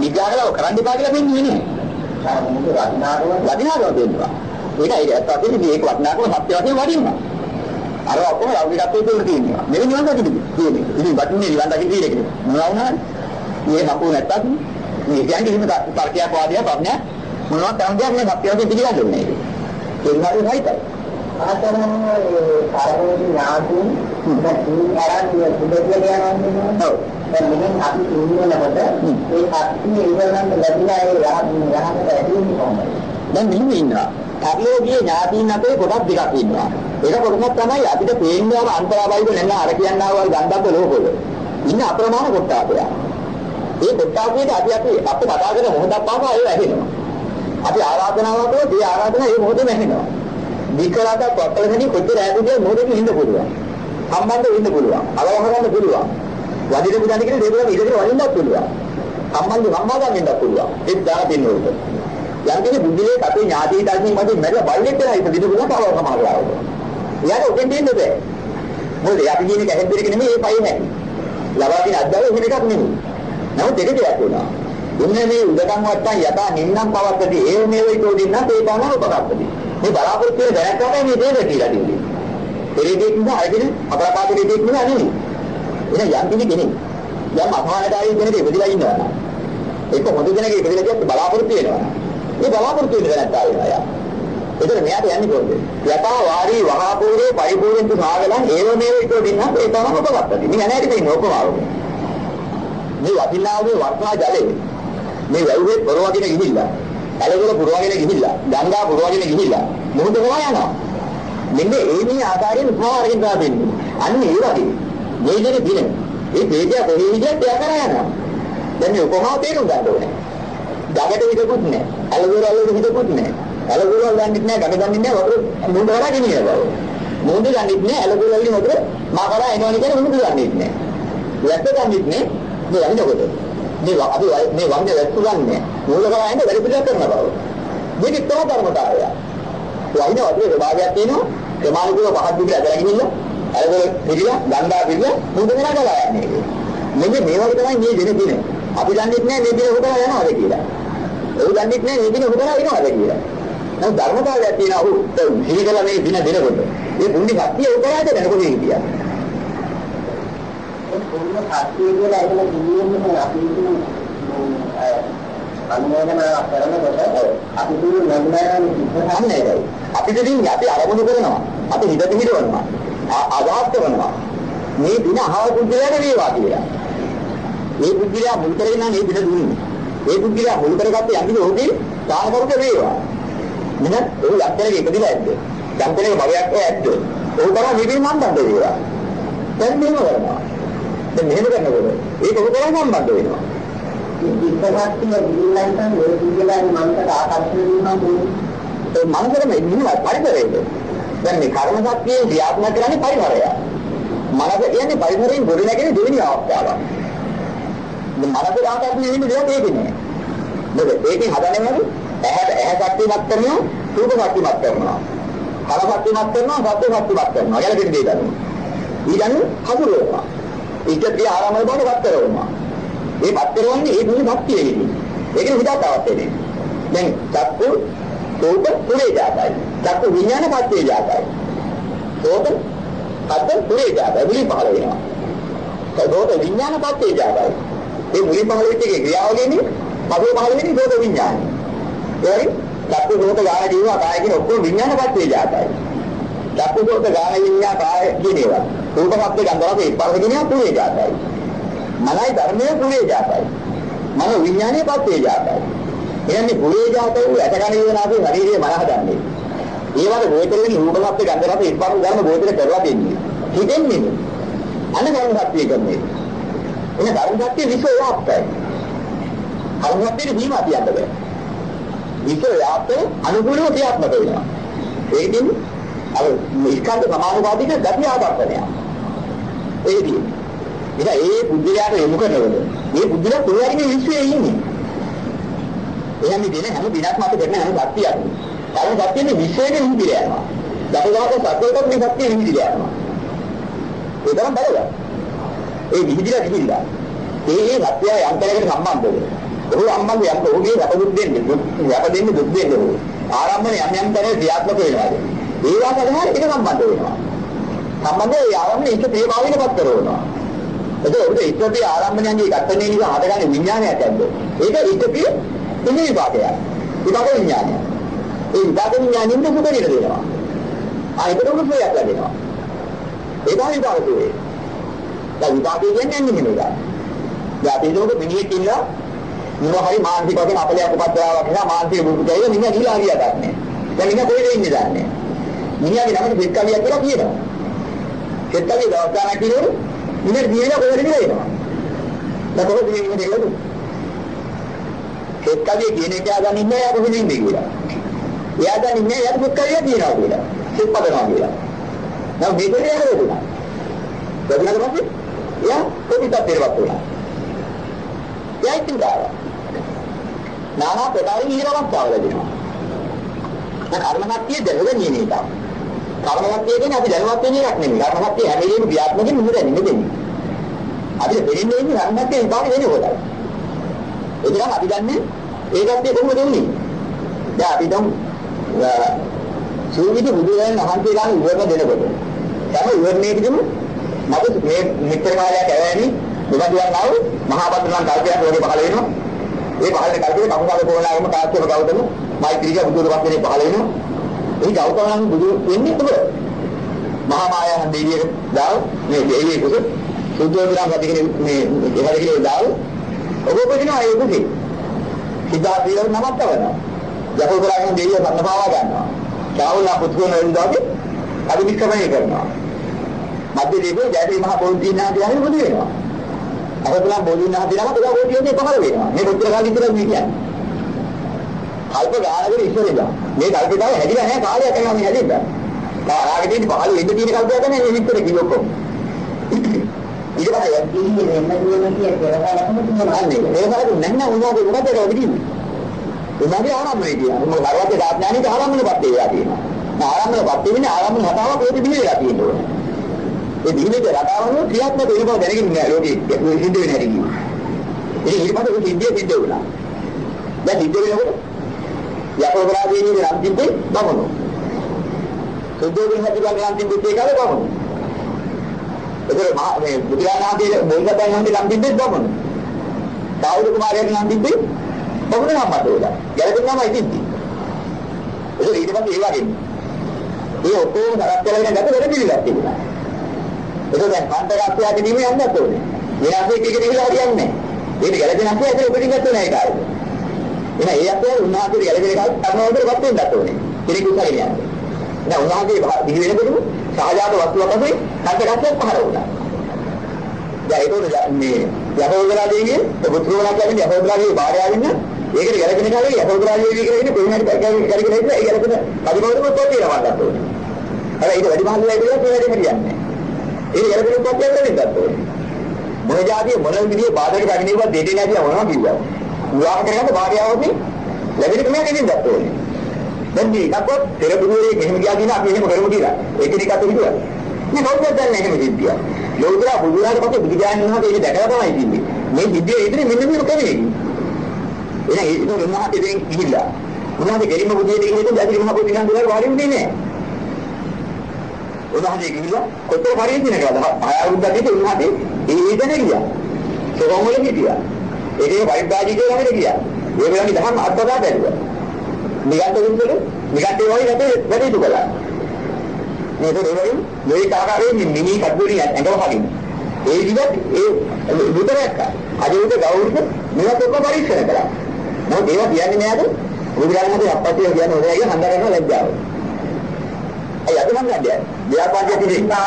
විද්‍යාවල කරන්න එපා කියලා දෙන්නේ නෑ. මොකද රත්නාකම වටිනාකම දෙන්නවා. ඒකයි ඇත්ත වශයෙන්ම මේක වටිනාකම සත්‍ය වශයෙන් වටිනවා. අර ඔක්කොම ලෞකිකත්වයේ තුල තියෙනවා. මෙවැනි නිවන් දකින්න තියෙන්නේ. ඉතින් වටින්නේ නිවන් දකින්න තියෙන්නේ කියලා. මොනවා වුණාද? මේ හම්බු නැත්තත් මේ කියන්නේ කිසිම තර්කයක් වාදයක් ප්‍රඥා මොනවත් කරන්න දෙයක් නෑ සත්‍ය වශයෙන් පිළිගන්න ඕනේ. ඒක හරි හයිතයි. ආචරණයේ කාර්යයේ ඥාතුන් දැන් ආරම්භය සුබදිය යනවා ඔව්. දැන් මෙහෙන් අපි ඉන්නකොට ඒ ශක්තිය ඉවරනම් ලැබිලා ඒ යහපත් යහපත් ඇති වෙන්නේ කොහොමද? දැන් මෙහෙම ඉන්නවා. පරිලෝකීය ඥාතීන් අතරේ කොටස් දෙකක් ඉන්නවා. එක කොටසක් තමයි අපිට පේන්නවම අන්තරාබයිද නැන්න අර කියනවා වගේ ගන්ධබ්බ ලෝකවල. ඉන්න අප්‍රමාණ කොටාපය. ඒ කොටාපයට අපි අපි අපිට කතා කරන මොහොතක් පාසා ඒව ඇහෙනවා. අපි ආරාධනාවක් කරොත් ඒ ආරාධනාව ඒ මොහොතේම ඇහෙනවා. විකලාද පොත්තලෙනි කොච්චර ඈතද මොහොතකින් ඉන්න පුළුවන්. සම්බන්ධ වෙන්න පුළුවන්. අවවහ ගන්න පුළුවන්. වදින පුදාන කියන දේවල් ඉඳගෙන වදින්නත් පුළුවන්. සම්බන්ධ සම්මාදම් වෙන්නත් පුළුවන්. ඒක දාලා දෙන්න ඕනේ. යම් කෙනෙක් බුද්ධිලේ අපේ ඥාති දර්ශනය මතින් මැරලා බල්ලෙක් වෙලා ඉපදින පුළුවන් තව සමාජලාව. එයාට උගෙන් දෙන්න බෑ. මොකද අපි කියන එක හැදෙන්න නෙමෙයි ඒ පයි නැහැ. ලබා දින අද්දාල එහෙම එකක් නෙමෙයි. නමුත් දෙක දෙයක් වෙනවා. ඉන්නේ මේ උදකම් වත්තන් යතා නින්නම් පවත්තදී ඒ මේ වෙයි තෝදින්න ඒ බාන උපකප්පදී. මේ බලාපොරොත්තු වෙන දැනක් තමයි මේ දෙක කියලා දෙන්නේ. පෙරේදෙක් නිසා අරගෙන අපරාපාදයේ දෙයක් නෙමෙයි නෙමෙයි. එහෙනම් යම් කෙනෙක් කෙනෙක් යම් අපායදායී කෙනෙක් ඉපදිලා ඉන්නවා. ඒක හොඳ කෙනෙක් ඉපදිලා කියත් බලාපොරොත්තු වෙනවා. මේ බලාපොරොත්තු වෙන දැනක් ආයෙනවා. එතන මෙයාට යන්නේ කොහොමද? යතා වාරී වහාපූර්වේ පරිපූර්ණතු සාගලං ඒව මේව ඉතෝ දින්න ඒ තමයි උපකප්පදී. මේ නැහැටි තියෙන උපමාව. මේ වටිනාගේ වර්ණා ජලේ මේ වැව්වේ පොරවගෙන ගිහිල්ලා ඇලවල පුරවගෙන ගිහිල්ලා ගංගා පුරවගෙන ගිහිල්ලා මොහොත ගමන යනවා. මෙන්න ඒ මේ ආකාරයෙන් උපමාව අරගෙන ගා දෙන්නේ. අන්න ඒ වගේ. මේ දෙනේ දින. ඒ දෙවිය කොහේ විදියට එයා කරා යනවා. දැන් මේ උපමාව තේරුම් ගන්න ඕනේ. ගඟට විදකුත් නැහැ. ඇලවල ඇලවල විදකුත් නැහැ. ඇලවල ගන්නෙත් නැහැ, ගඟ ගන්නෙත් නැහැ, වතුර මුහුද වඩා ගෙනියන බව. මුහුද ගන්නෙත් නැහැ, ඇලවල වලින් වතුර මා කරා එනවනේ කියන්නේ මුහුද ගන්නෙත් නැහැ. වැස්ස ගන්නෙත් නැහැ. මේ වහිනකොට මේ අපි මේ වංගේ වැස්ස ගන්නෑ. මූල කරා එන්නේ වැඩි පිළිවෙල කරන බව. මේක තමයි ධර්මතාවය. වහින වතුරේ ස්වභාවයක් තියෙනවා. ප්‍රමාණිකව පහත් විදිහට ඇදලා ගිහිල්ලා ඇලවල පිළිලා, ගංගා පිළිලා මුහුද වෙනා ගලා යන්නේ. මෙන්න මේ වගේ තමයි මේ දෙන දින. අපි දන්නේ නැහැ මේ දින හොදලා යනවාද කියලා. ඒ දන්නේ නැහැ මේ දින හොදලා එනවාද කියලා. නමුත් ධර්මතාවයක් තියෙනවා ඔහු හිරිකලා මේ දින දෙනකොට. මේ පුණ්‍ය ශක්තිය උපයාද දැනකොට හිටියා. ඒ පොන්න සත්‍යය කියලා එහෙම කියන්නේ අපි අනුමೋದන කරනකොට අපි දුරු අන්න ඒකයි. අපි දෙමින් අපි අරමුණු කරනවා. අපි හිත පිහිටවනවා. අදහස් කරනවා. මේ දින අහවල් පුද්ගලයාට වේවා කියලා. මේ පුද්ගලයා මුල් කරගෙන නම් මේ දින දුන්නේ. මේ පුද්ගලයා මුල් කරගත්තේ යන්නේ ඔහුගේ සාහකරුක වේවා. මෙන්න ඔහු යක්තරේ ඉපදිලා ඇද්ද? යක්තරේ භවයක් ඇද්ද? ඔහු කරා නිවින් සම්බන්ධ වේවා. දැන් මෙහෙම කරනවා. දැන් මෙහෙම කරනකොට ඒක ඔහු කරා සම්බන්ධ වෙනවා. ඉස්සරහට ගිහිල්ලා මේ පුද්ගලයන් මනසට ආකර්ෂණය වෙනවා ඒ මනසට මේ නිවන පරිසරයේද? දැන් මේ කර්ම ශක්තිය ක්‍රියාත්මක කරන්නේ පරිසරය. මනස කියන්නේ පරිසරයෙන් ගොඩ නැගෙන දෙවෙනි අවස්ථාවක්. මනසේ ආකාරයෙන් වෙන්නේ දෙයක් ඒක නෑ. මොකද ඒකෙන් හදන්නේ මොකද? ඇහැ ඇහැ ශක්තිමත් කරනවා, රූප ශක්තිමත් කරනවා. කන ශක්තිමත් කරනවා, ශබ්ද ශක්තිමත් කරනවා. ගැලපෙන දේ ගන්නවා. ඊළඟ හසුරුවනවා. ඊට පිය ආරම්භ බවට වත් කරනවා. මේ වත් කරන්නේ ඒ දුන්නේ ශක්තියෙදී. ඒකේ හිතාතාවක් වෙන්නේ. දැන් චක්කු රූප පුරේ જાතයි. චක්කු විඥාන පස්සේ ජාතයි. සෝත අත පුරේ ජාතයි මුලින් පහළ වෙනවා. සෝත විඥාන පස්සේ ජාතයි. ඒ මුලින් පහළ වෙච්ච එකේ ක්‍රියාවලියනේ පස්සේ පහළ වෙන්නේ සෝත විඥානයි. ඒ චක්කු සෝත ගාන ජීව ආකාය කියන ඔක්කොම විඥාන පස්සේ ජාතයි. චක්කු සෝත ගාන විඥා කාය කියන ඒවා. රූප ශබ්ද ගන්ධ රස ස්පර්ශ කියන ඒවා පුරේ ජාතයි. මනයි ධර්මයේ පුරේ ජාතයි. මන විඥානයේ පස්සේ ජාතයි. එන්නේ පුරේ ජාතයි ඇටකණ වේදනාවේ ශරීරයේ මන හදන්නේ. ඒ වගේ ගෝචරයෙන් රූපපත් ගන්ධරස ඉස්පර්ශ ධර්ම ගෝචර කරලා දෙන්නේ. හිතෙන්නේ. අන්න කර්ම ශක්තිය කරන්නේ. එන කර්ම ශක්තිය විශ්ව ව්‍යාප්තයි. කර්ම ශක්තිය දීමා කියන්න බෑ. විශ්ව ව්‍යාප්තේ අනුගුණව ක්‍රියාත්මක වෙනවා. ඒකෙන් අර ස්කන්ධ සමානුපාතික ගති ආදර්ශනය. ඒකදී ඉතින් ඒ බුද්ධයාට යොමු කරනකොට මේ බුද්ධයා කොහේරි විශ්වයේ ඉන්නේ. එහෙනම් මේ දෙන හැම දිනක්ම අපි කරන හැම සත්‍යයක්. කර්ම සත්‍යනේ විශ්වයේ හිඳිලා යනවා. දසදහක සත්‍යයකට මේ සත්‍ය හිඳිලා යනවා. ඒ තරම් බලවත්. ඒ විහිදිලා විහිදිලා. ඒ ඒ සත්‍යය යම් තැනකට සම්බන්ධ වෙනවා. ඔහු සම්බන්ධ යම් ඔහුගේ යපදුක් දෙන්නේ දුක් යප දෙන්නේ දුක් දෙන්නේ ඔහු. ආරම්භනේ යම් යම් තැනක ක්‍රියාත්මක වෙනවා. ඒවා සඳහා ඒක සම්බන්ධ වෙනවා. සම්බන්ධය ආරම්භනේ ඒක ප්‍රේමාවිනපත් කරනවා. ඒක උදේ ඉස්සරදී ආරම්භණයන්ගේ ඝට්ටනේ නිසා හටගන්න විඥානයක් ඇද්ද? ඒක ඉස්තපිය ඉන්නේ විපාකයක්. විපාක විඥානය. ඒ විපාක විඥානින්ද සුඛ දෙන දෙනවා. ආ ඒකට උණුසුමක් ලැබෙනවා. ඒක විපාක දෙවේ. දැන් විපාකේ කියන්නේ නෙමෙයි මේක. දැන් අපි ඒක මිනිහෙක් ඉන්නවා මොනවා හරි මානසික වශයෙන් අපලයක් උපද්දවාවක් නිසා මානසික දුකයි මිනිහා ගිලා ගියා ගන්නෑ. දැන් මිනිහා කොහෙද ඉන්නේ දන්නේ? මිනිහාගේ නම දෙක්කලියක් කියලා කියනවා. දෙක්කලිය දවස් ගානක් කියනවලු මිනිහට දිවිලා කොහෙද කියලා එනවා. දැන් කොහෙද මේ ඉන්නේ කියලා දෙක්කලිය කියන එක ආගන්න ඉන්නේ යා කොහෙද ඉන්නේ කියලා. එයා දැන් ඉන්නේ යා දෙක්කලිය කියනවා කියලා. සිප්පදනවා කියලා. දැන් මේකේ නේද දුනා. දැන් පස්සේ එයා කොටිට පෙරවත් වුණා. එයා ඉතින් ගාවා. නානා ප්‍රකාරයෙන් ඊරවස්තාව ලැබෙනවා. දැන් කර්මශක්තිය දැනුගන්නේ නේද? කර්මශක්තිය කියන්නේ අපි දැනුවත් වෙන එකක් නෙමෙයි. කර්මශක්තිය හැම වෙලේම ක්‍රියාත්මකෙ නෙමෙයි නෙමෙයි. අපිට දෙන්නේ ඉන්නේ කර්මශක්තිය විපාක දෙන්නේ කොටයි. ඒ නිසා අපි දන්නේ ඒකත් කොහොමද උනේ? දැන් අපි දැන් සූවිදි බුදුරජාණන් වහන්සේලාම ඉවරම දෙනකොට තම ඉවරණයකදීම මට මේ මෙච්චර කාලයක් ඇවෑනි දෙවදියන්ව මහා බද්දලන් කල්පයක් වගේ පහල වෙනවා. ඒ පහලේ කල්පේ කපුකාල කොරලාගෙම කාශ්‍යප ගෞතම මෛත්‍රීක බුදුර වහන්සේ පහල වෙනවා. ඒ ගෞතමයන් බුදු වෙන්නේ කොහොමද? මහා මායාවන් දෙවියෙක් දාව මේ දෙවියෙක් කුස සුද්ධෝදරම් රජකෙනේ මේ දෙහරකේ දාව ඔබ කොටිනවා ඒ කුසේ. සිද්ධාර්ථ විරෝධ තවනවා. යකෝදරාගෙන් දෙවියෝ සම්පාවා ගන්නවා. ශාවුලා පුතුගෙන වෙනදාගේ අභිනික්‍රමණය කරනවා. මැද දෙවියෝ ජයදී මහ බෝධිනාදී යන්නේ බුදු වෙනවා. අපතලා බෝධිනාදී නම් ඒක බෝධියෝනේ පහළ වෙනවා. මේ කොච්චර කාලෙ ඉඳලා මේ කියන්නේ. කල්ප ගානකට ඉස්සරෙලා. මේ කල්පේ තමයි හැදිලා නැහැ කාලයක් යනවා මේ හැදෙන්න. ආරාගෙදී පහළ වෙන්න තියෙන කල්පයක් නැහැ මේ විතර කිව්වොත්. ඊට පස්සේ ඉන්නේ වෙන දුවන කිය කියලා අන්නේ ඒ වගේ නැන්න උනාගේ මොකද ඒක වෙන්නේ? උනාගේ ආරම්භය කියන්නේ මොකද වරවත්ේ දාඥානික ආරම්භනපත් වෙලා තියෙනවා. ආරම්භනපත් වෙන්නේ ආරම්භන හතාවක් ඒකෙ බිහිලා තියෙනවා. ඒ බිහිලේ රටාවල ක්‍රියාත්මක වෙන බව දැනගෙන ඉන්නේ ලෝකෙ සිද්ධ වෙන හැටි. ඉතින් ඊට පස්සේ සිද්ධිය සිද්ධ වුණා. දැන් සිද්ධ වෙනකොට යකෝබරාදීනේ නම් තිබ්බේ බමුණු. සුද්ධෝදෙන් හදිගන්නේ නම් තිබ්බේ කාලේ බමුණු. ඒතර මේ බුදුරජාණන්ගේ බෝධිසත්වයන් හන්දේ නම් තිබ්බේ බමුණු. දාවුද කුමාරයාගේ නම් තිබ්බේ බමුණු නම් මත උදා. ගැලපෙන්නමයි තිබ්බේ. ඒක ඊට පස්සේ ඒ වගේ. ඒ ඔක්කොම කරත් කරගෙන ගත වෙන පිළිලක් තිබුණා. ඒක දැන් පන්තරාත්යාගේ නිමේ යන්නත් ඕනේ. මේ අපේ ටික ටික හරියන්නේ නැහැ. ඒක ගැලපෙන අපේ ඇතුලේ උපදින්නත් ඕනේ ඒ කාර්යය. එහෙනම් ඒ අපේ උන්වහන්සේ ගැලපෙන කාර්ය කරනවද වත් වෙන්නත් ඕනේ. කෙනෙක් උත්සාහය යන්නේ. දැන් උන්වහන්සේ දිවි වෙනකොටම සහජාත වස්තුවක් වශයෙන් පන්තරාත්යක් පහළ වුණා. දැන් ඒක මේ යහෝදරා දෙවියන් පුත්‍රෝණා කියන්නේ යහෝදරාගේ භාර්යාවෙන්න ඒකට ගැලපෙන කාර්යය යහෝදරා දෙවිය කියලා ඉන්නේ කොහොමද කරගෙන ඉන්නේ ඒ ගැලපෙන පරිබෝධම පොතේ නවන්නත් ඕනේ. අර ඊට වැඩි මහල්ලා කියලා කොහෙද හරියන්නේ. ඒ යරගෙන පොත්යක් දෙන්නත් ඕනේ. මොන જાතිය මොන විදිහේ බාධක ගන්නේවත් දෙන්නේ නැති මොනවා කිව්වා. විවාහ කරගන්න භාර්යාවෝනේ ලැබෙන කමක් නෙමෙයි ඕනේ. දැන් මේ එකක්වත් පෙර බුදුරේ මෙහෙම ගියා කියන අපි එහෙම කරමු කියලා. ඒක නිකත් හිතුවා. මේ කවුරුද දන්නේ එහෙම සිද්ධිය. ලෝකදා බුදුරාට පස්සේ බුදුජානක වහන්සේ ඒක දැකලා තමයි තින්නේ. මේ සිද්ධිය ඉදිරි මෙන්න මේක කරේ. එහෙනම් ඒක උන්වහන්සේ දෙන් ගිහිල්ලා. උන්වහන්සේ ගෙලිම බුදුරේ ගිහින් දැන් මහ පොඩි නිකන් දාලා වාඩි වුණේ නෑ. උන්වහන්සේ ගිහිල්ලා කොතේ පරිදින කළාද? හය අවුරුද්දක් ඉතින් උන්වහන්සේ ඒ ඉඳන ගියා. සෝම වල හිටියා. ඒකේ පරිබ්‍රාජිකයෝ ළඟට ගියා. ඒ වෙලාවේ දහම් අත්දැක බැලුවා. නිගන්ට දුන්නලු නිගන්ට ඒ වගේ වැඩේ වැඩේ දුකලා. මේක දෙවලින් මේ ආකාරයෙන් මිනි කඩුවලින් ඇඟව හරින්න. ඒ විදිහට ඒ විතරක් අද උද ගෞරව මේවත් ඔක්කොම පරීක්ෂණ කළා. මොකද ඒවා කියන්නේ නෑද? බුදුරජාණන්ගේ අපත්‍ය කියන්නේ ඔය අය හඳ ගන්න ලැජ්ජාව. අය අද නම් නෑ. ව්‍යාපාරය තියෙනවා.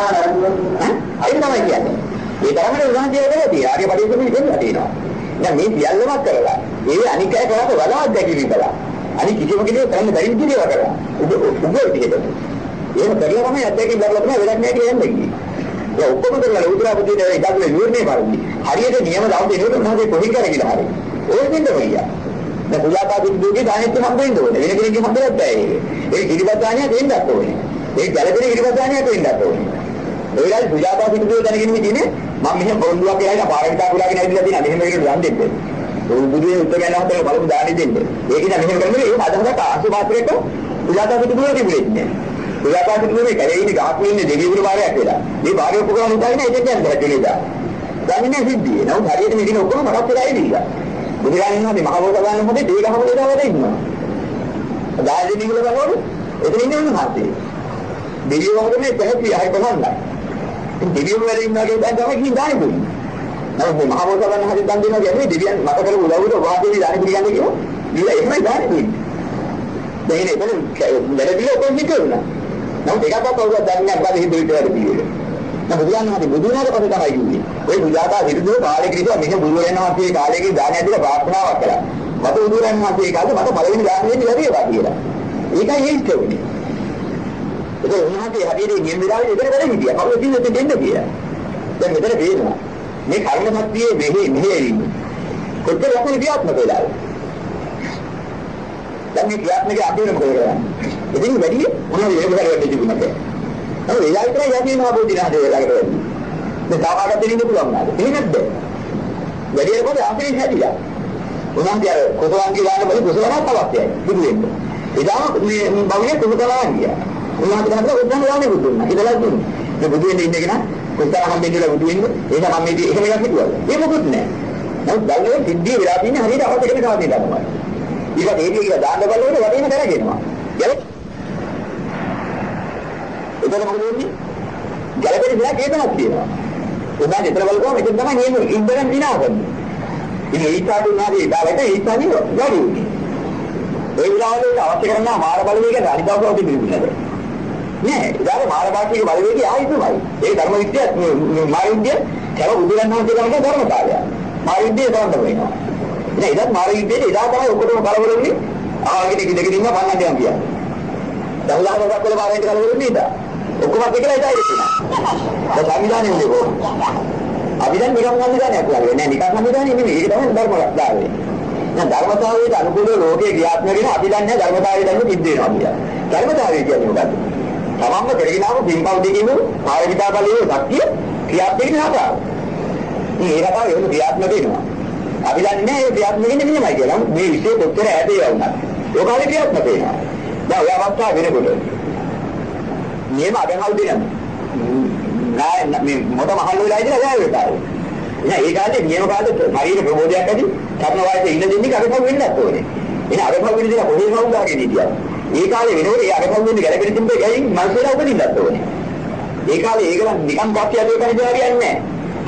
අයි තමයි කියන්නේ. ඒ තරමට උන්වහන්සේ වෙලදී ආර්ය පරිශ්‍රමයේ දෙන්නා තියෙනවා. දැන් මේ සියල්ලම කරලා ඒ අනික් අය කරාට වඩා අත්දැකීම් කළා. අනික් කිසිම කෙනෙක් කරන්න බැරි විදිහට ඒවා කරා. උඹ උඹ විදිහට. එහෙම කරලා තමයි අත්දැකීම් ලැබලා තමයි වැඩක් නැහැ කියන්නේ ඉන්නේ. ඒ ඔක්කොම කරලා උතුරා පුතේ ඉඳලා නිර්ණය කරන්නේ. හරියට නියම දාන්නේ නෙවෙයි උන්වහන්සේ කොහේ කරගිලා හරි. දෙන්න බයියා. දැන් පුජාපාදින් දුකේ දානෙත් හම්බ වෙන්න ඕනේ. වෙන කෙනෙක්ගේ හම්බ වෙන්නත් බෑ ඒක. ඒ කිරිබත් දානිය දෙන්නත් ඕනේ. ඒ ගැළපෙන කිරිබත් දානිය දෙන්නත් ඕනේ. ඒ වෙලාවේ පුජාපාදින් දුක දැනගෙන ඉන්නේ මම මෙහෙම බොන්දුවක් කියලා පාරමිතා පුලාගෙන ඇවිල්ලා තියෙනවා. මෙහෙම එකකට යන් දෙන්න. බුදුවේ උත්තරයන් හතර බලමු දානි දෙන්න. ඒක ඉතින් මෙහෙම කරන්නේ ඒ අදහසට ආසුපාත්‍රයක පුජාපාදින් දුක තිබුණේ. පුජාපාදින් දුකේ කරේ ඉන්නේ ගහක් වෙන්නේ දෙවිවරු බාරයක් වෙලා. මේ බාරය උපකරණ උදාගෙන ඒක දැන් දැක්කේද? දන්නේ සිද්ධියේ. නමුත් හරියට මේකේ ඔක්කොම මතක් වෙලා ඉඳිලා. බුදුරජාණන් වහන්සේ මහ බෝසතාණන් මොකද ඒ ගහම වේදාවට ඉන්නවා. දායදී නිගල බලනකොට එතන ඉන්නේ උන්වහන්සේ. දෙවියෝ මොකද මේ පැහැදිලි හරි කොහොමද? දෙවියෝ වැඩ ඉන්නවා කියන දැන් තමයි කින් දාන්නේ දුන්නේ. නමුත් මේ මහ බෝසතාණන් හරි දන් දෙනවා කියන්නේ දෙවියන් මත කරපු උදව්වට වාදේ දාන්නේ පිළිගන්නේ කියෝ. දීලා එහෙමයි දාන්නේ දුන්නේ. දැන් එතන වැඩිලා කොහොමද කියුණා? නමුත් ඒකත් කවුරුත් දන්නේ නැහැ මොකද හිතුවේ කියලා දෙවියෝ. දැන් බුදුන් වහන්සේ බුදුනාට පස්සේ තමයි කිව්වේ. ඔය බුදාතා හිරුදුව කාලේ කිරිසුවා මෙහෙ බුදුරයන් වහන්සේ කාලේකින් දාන ඇදලා ප්‍රාර්ථනාවක් කළා. මට බුදුරයන් වහන්සේ කාලේ මට පළවෙනි දාන දෙන්න ලැබේවා කියලා. ඒකයි හේත් වෙන්නේ. ඒක උන්වහන්සේ හදිරියේ ගෙන් විලාවේ ඉගෙන ගන්න හිටියා. කවුරු කිව්වද දෙන්න කියලා. දැන් මෙතන පේනවා. මේ කර්ම ශක්තියේ මෙහෙ මෙහෙ ඉන්නේ. කොච්චර ලකුණු ක්‍රියාත්මක වෙලාද? දැන් මේ ක්‍රියාත්මක අදිනම කරගන්න. ඉතින් වැඩි මොනවද ඒක කරගන්න තිබුණාද? අර වෙලා විතරයි යන්නේ මහ බෝධි නාද වෙලාකට වෙන්නේ. මේ තාවාකට දෙන්න පුළුවන් නේද? එහෙමද? වැඩි වෙනකොට අපේ හැදිලා. උන්වහන්සේ අර කුසලංගි ගන්න බල කුසලමත් අවශ්‍යයි. බුදු වෙන්න. එදා මේ බවුනේ කුසලංගි ගියා. උන්වහන්සේ හදලා උද්දන්න යානේ බුදු වෙනවා. ඉතලා දුන්නේ. මේ බුදු වෙන්න ඉන්න කෙනා කුසල හම්බෙන්නලා බුදු වෙන්න. ඒක මම මේ එහෙම එකක් හිතුවා. ඒක මොකුත් නෑ. නමුත් බලන්නේ සිද්ධිය වෙලා තියෙන්නේ හරියට අවශ්‍ය කෙනෙක් ආදී තමයි. ඊට ඒක කියලා දාන්න බලනකොට වටින කරගෙනවා. යලක් එතන මොකද වෙන්නේ? ගැළපෙන දිනක් හේතනක් තියෙනවා. උදාහරණ විතර බලපුවම ඒක තමයි නියම ඉන්දරන් දිනාගන්නේ. ඉතින් ඒ ඉස්සාට උනාදී ඊට ඒ ඉස්සානේ වැඩි උනේ. ඒ විලාවලට අවශ්‍ය කරන මාර බලවේගය අනිදාවකව තිබුණාද? නෑ. ඉතින් මාර භාෂික බලවේගය ආයිතුමයි. ඒ ධර්ම විද්‍යාව මාර විද්‍යාව කව බුදුරණවහන්සේ කරන ධර්මතාවය. මාර විද්‍යාව කරන්න වෙනවා. ඉතින් ඉතින් මාර විද්‍යාවේ එදා තමයි ඔක්කොටම කලබල වෙන්නේ. ආගෙන ඉඳගෙන ඉන්න පන්නන්න යනවා කියන්නේ. දහදාහක් වල මාරෙන් කලබල වෙන්නේ ඉතින්. ඔක්කොම එකලා ඉතයි ඉතින්. දැන් සංවිධානය උනේ කොහොමද? අපි දැන් නිකම් සංවිධානයක් කරන්නේ නෑ නිකම් සංවිධානය නෙමෙයි. ඒක තමයි ධර්මතාවය. දැන් ධර්මතාවයට අනුකූල ලෝකයේ ක්‍රියාත්මක වෙන අපි දන්නේ ධර්මතාවය දැන් සිද්ධ වෙනවා කියලා. ධර්මතාවය කියන්නේ මොකද්ද? තමන්ම කරගෙන ආපු බිම්බව දෙකේම පාරමිතා බලයේ ශක්තිය ක්‍රියාත්මක වෙන ආකාරය. මේ රටාව එහෙම ක්‍රියාත්මක වෙනවා. අපි දන්නේ නෑ ඒ ක්‍රියාත්මක වෙන්නේ මෙන්නමයි කියලා. මේ විශේෂ කොච්චර ඈත යවුණා. ඒකාලේ ක්‍රියාත්මක වෙනවා. දැන් ඔය අවස්ථාව වෙනකොට නියම අගහල් දෙනවා. නෑ මේ මොඩ මහල් වෙලා ඉඳලා ගෑ වෙතාවේ. එහෙනම් ඒ කාලේ නියම කාලේ ශරීර ප්‍රබෝධයක් ඇති තරුණ වයසේ ඉන්න දෙන්නේ අගපහුව වෙන්නත් ඕනේ. එහෙනම් අගපහුව වෙන දේ කොහේ වුණාගෙන ඉඳියා. ඒ කාලේ වෙනකොට ඒ අගපහුව වෙන්නේ ගැලපෙන තිබ්බේ ගෑයින් මනසේලා උපදින්නත් ඕනේ. ඒ කාලේ ඒගොල්ලන් නිකන් කප්පිය අදේ කන්නේ හරියන්නේ නෑ.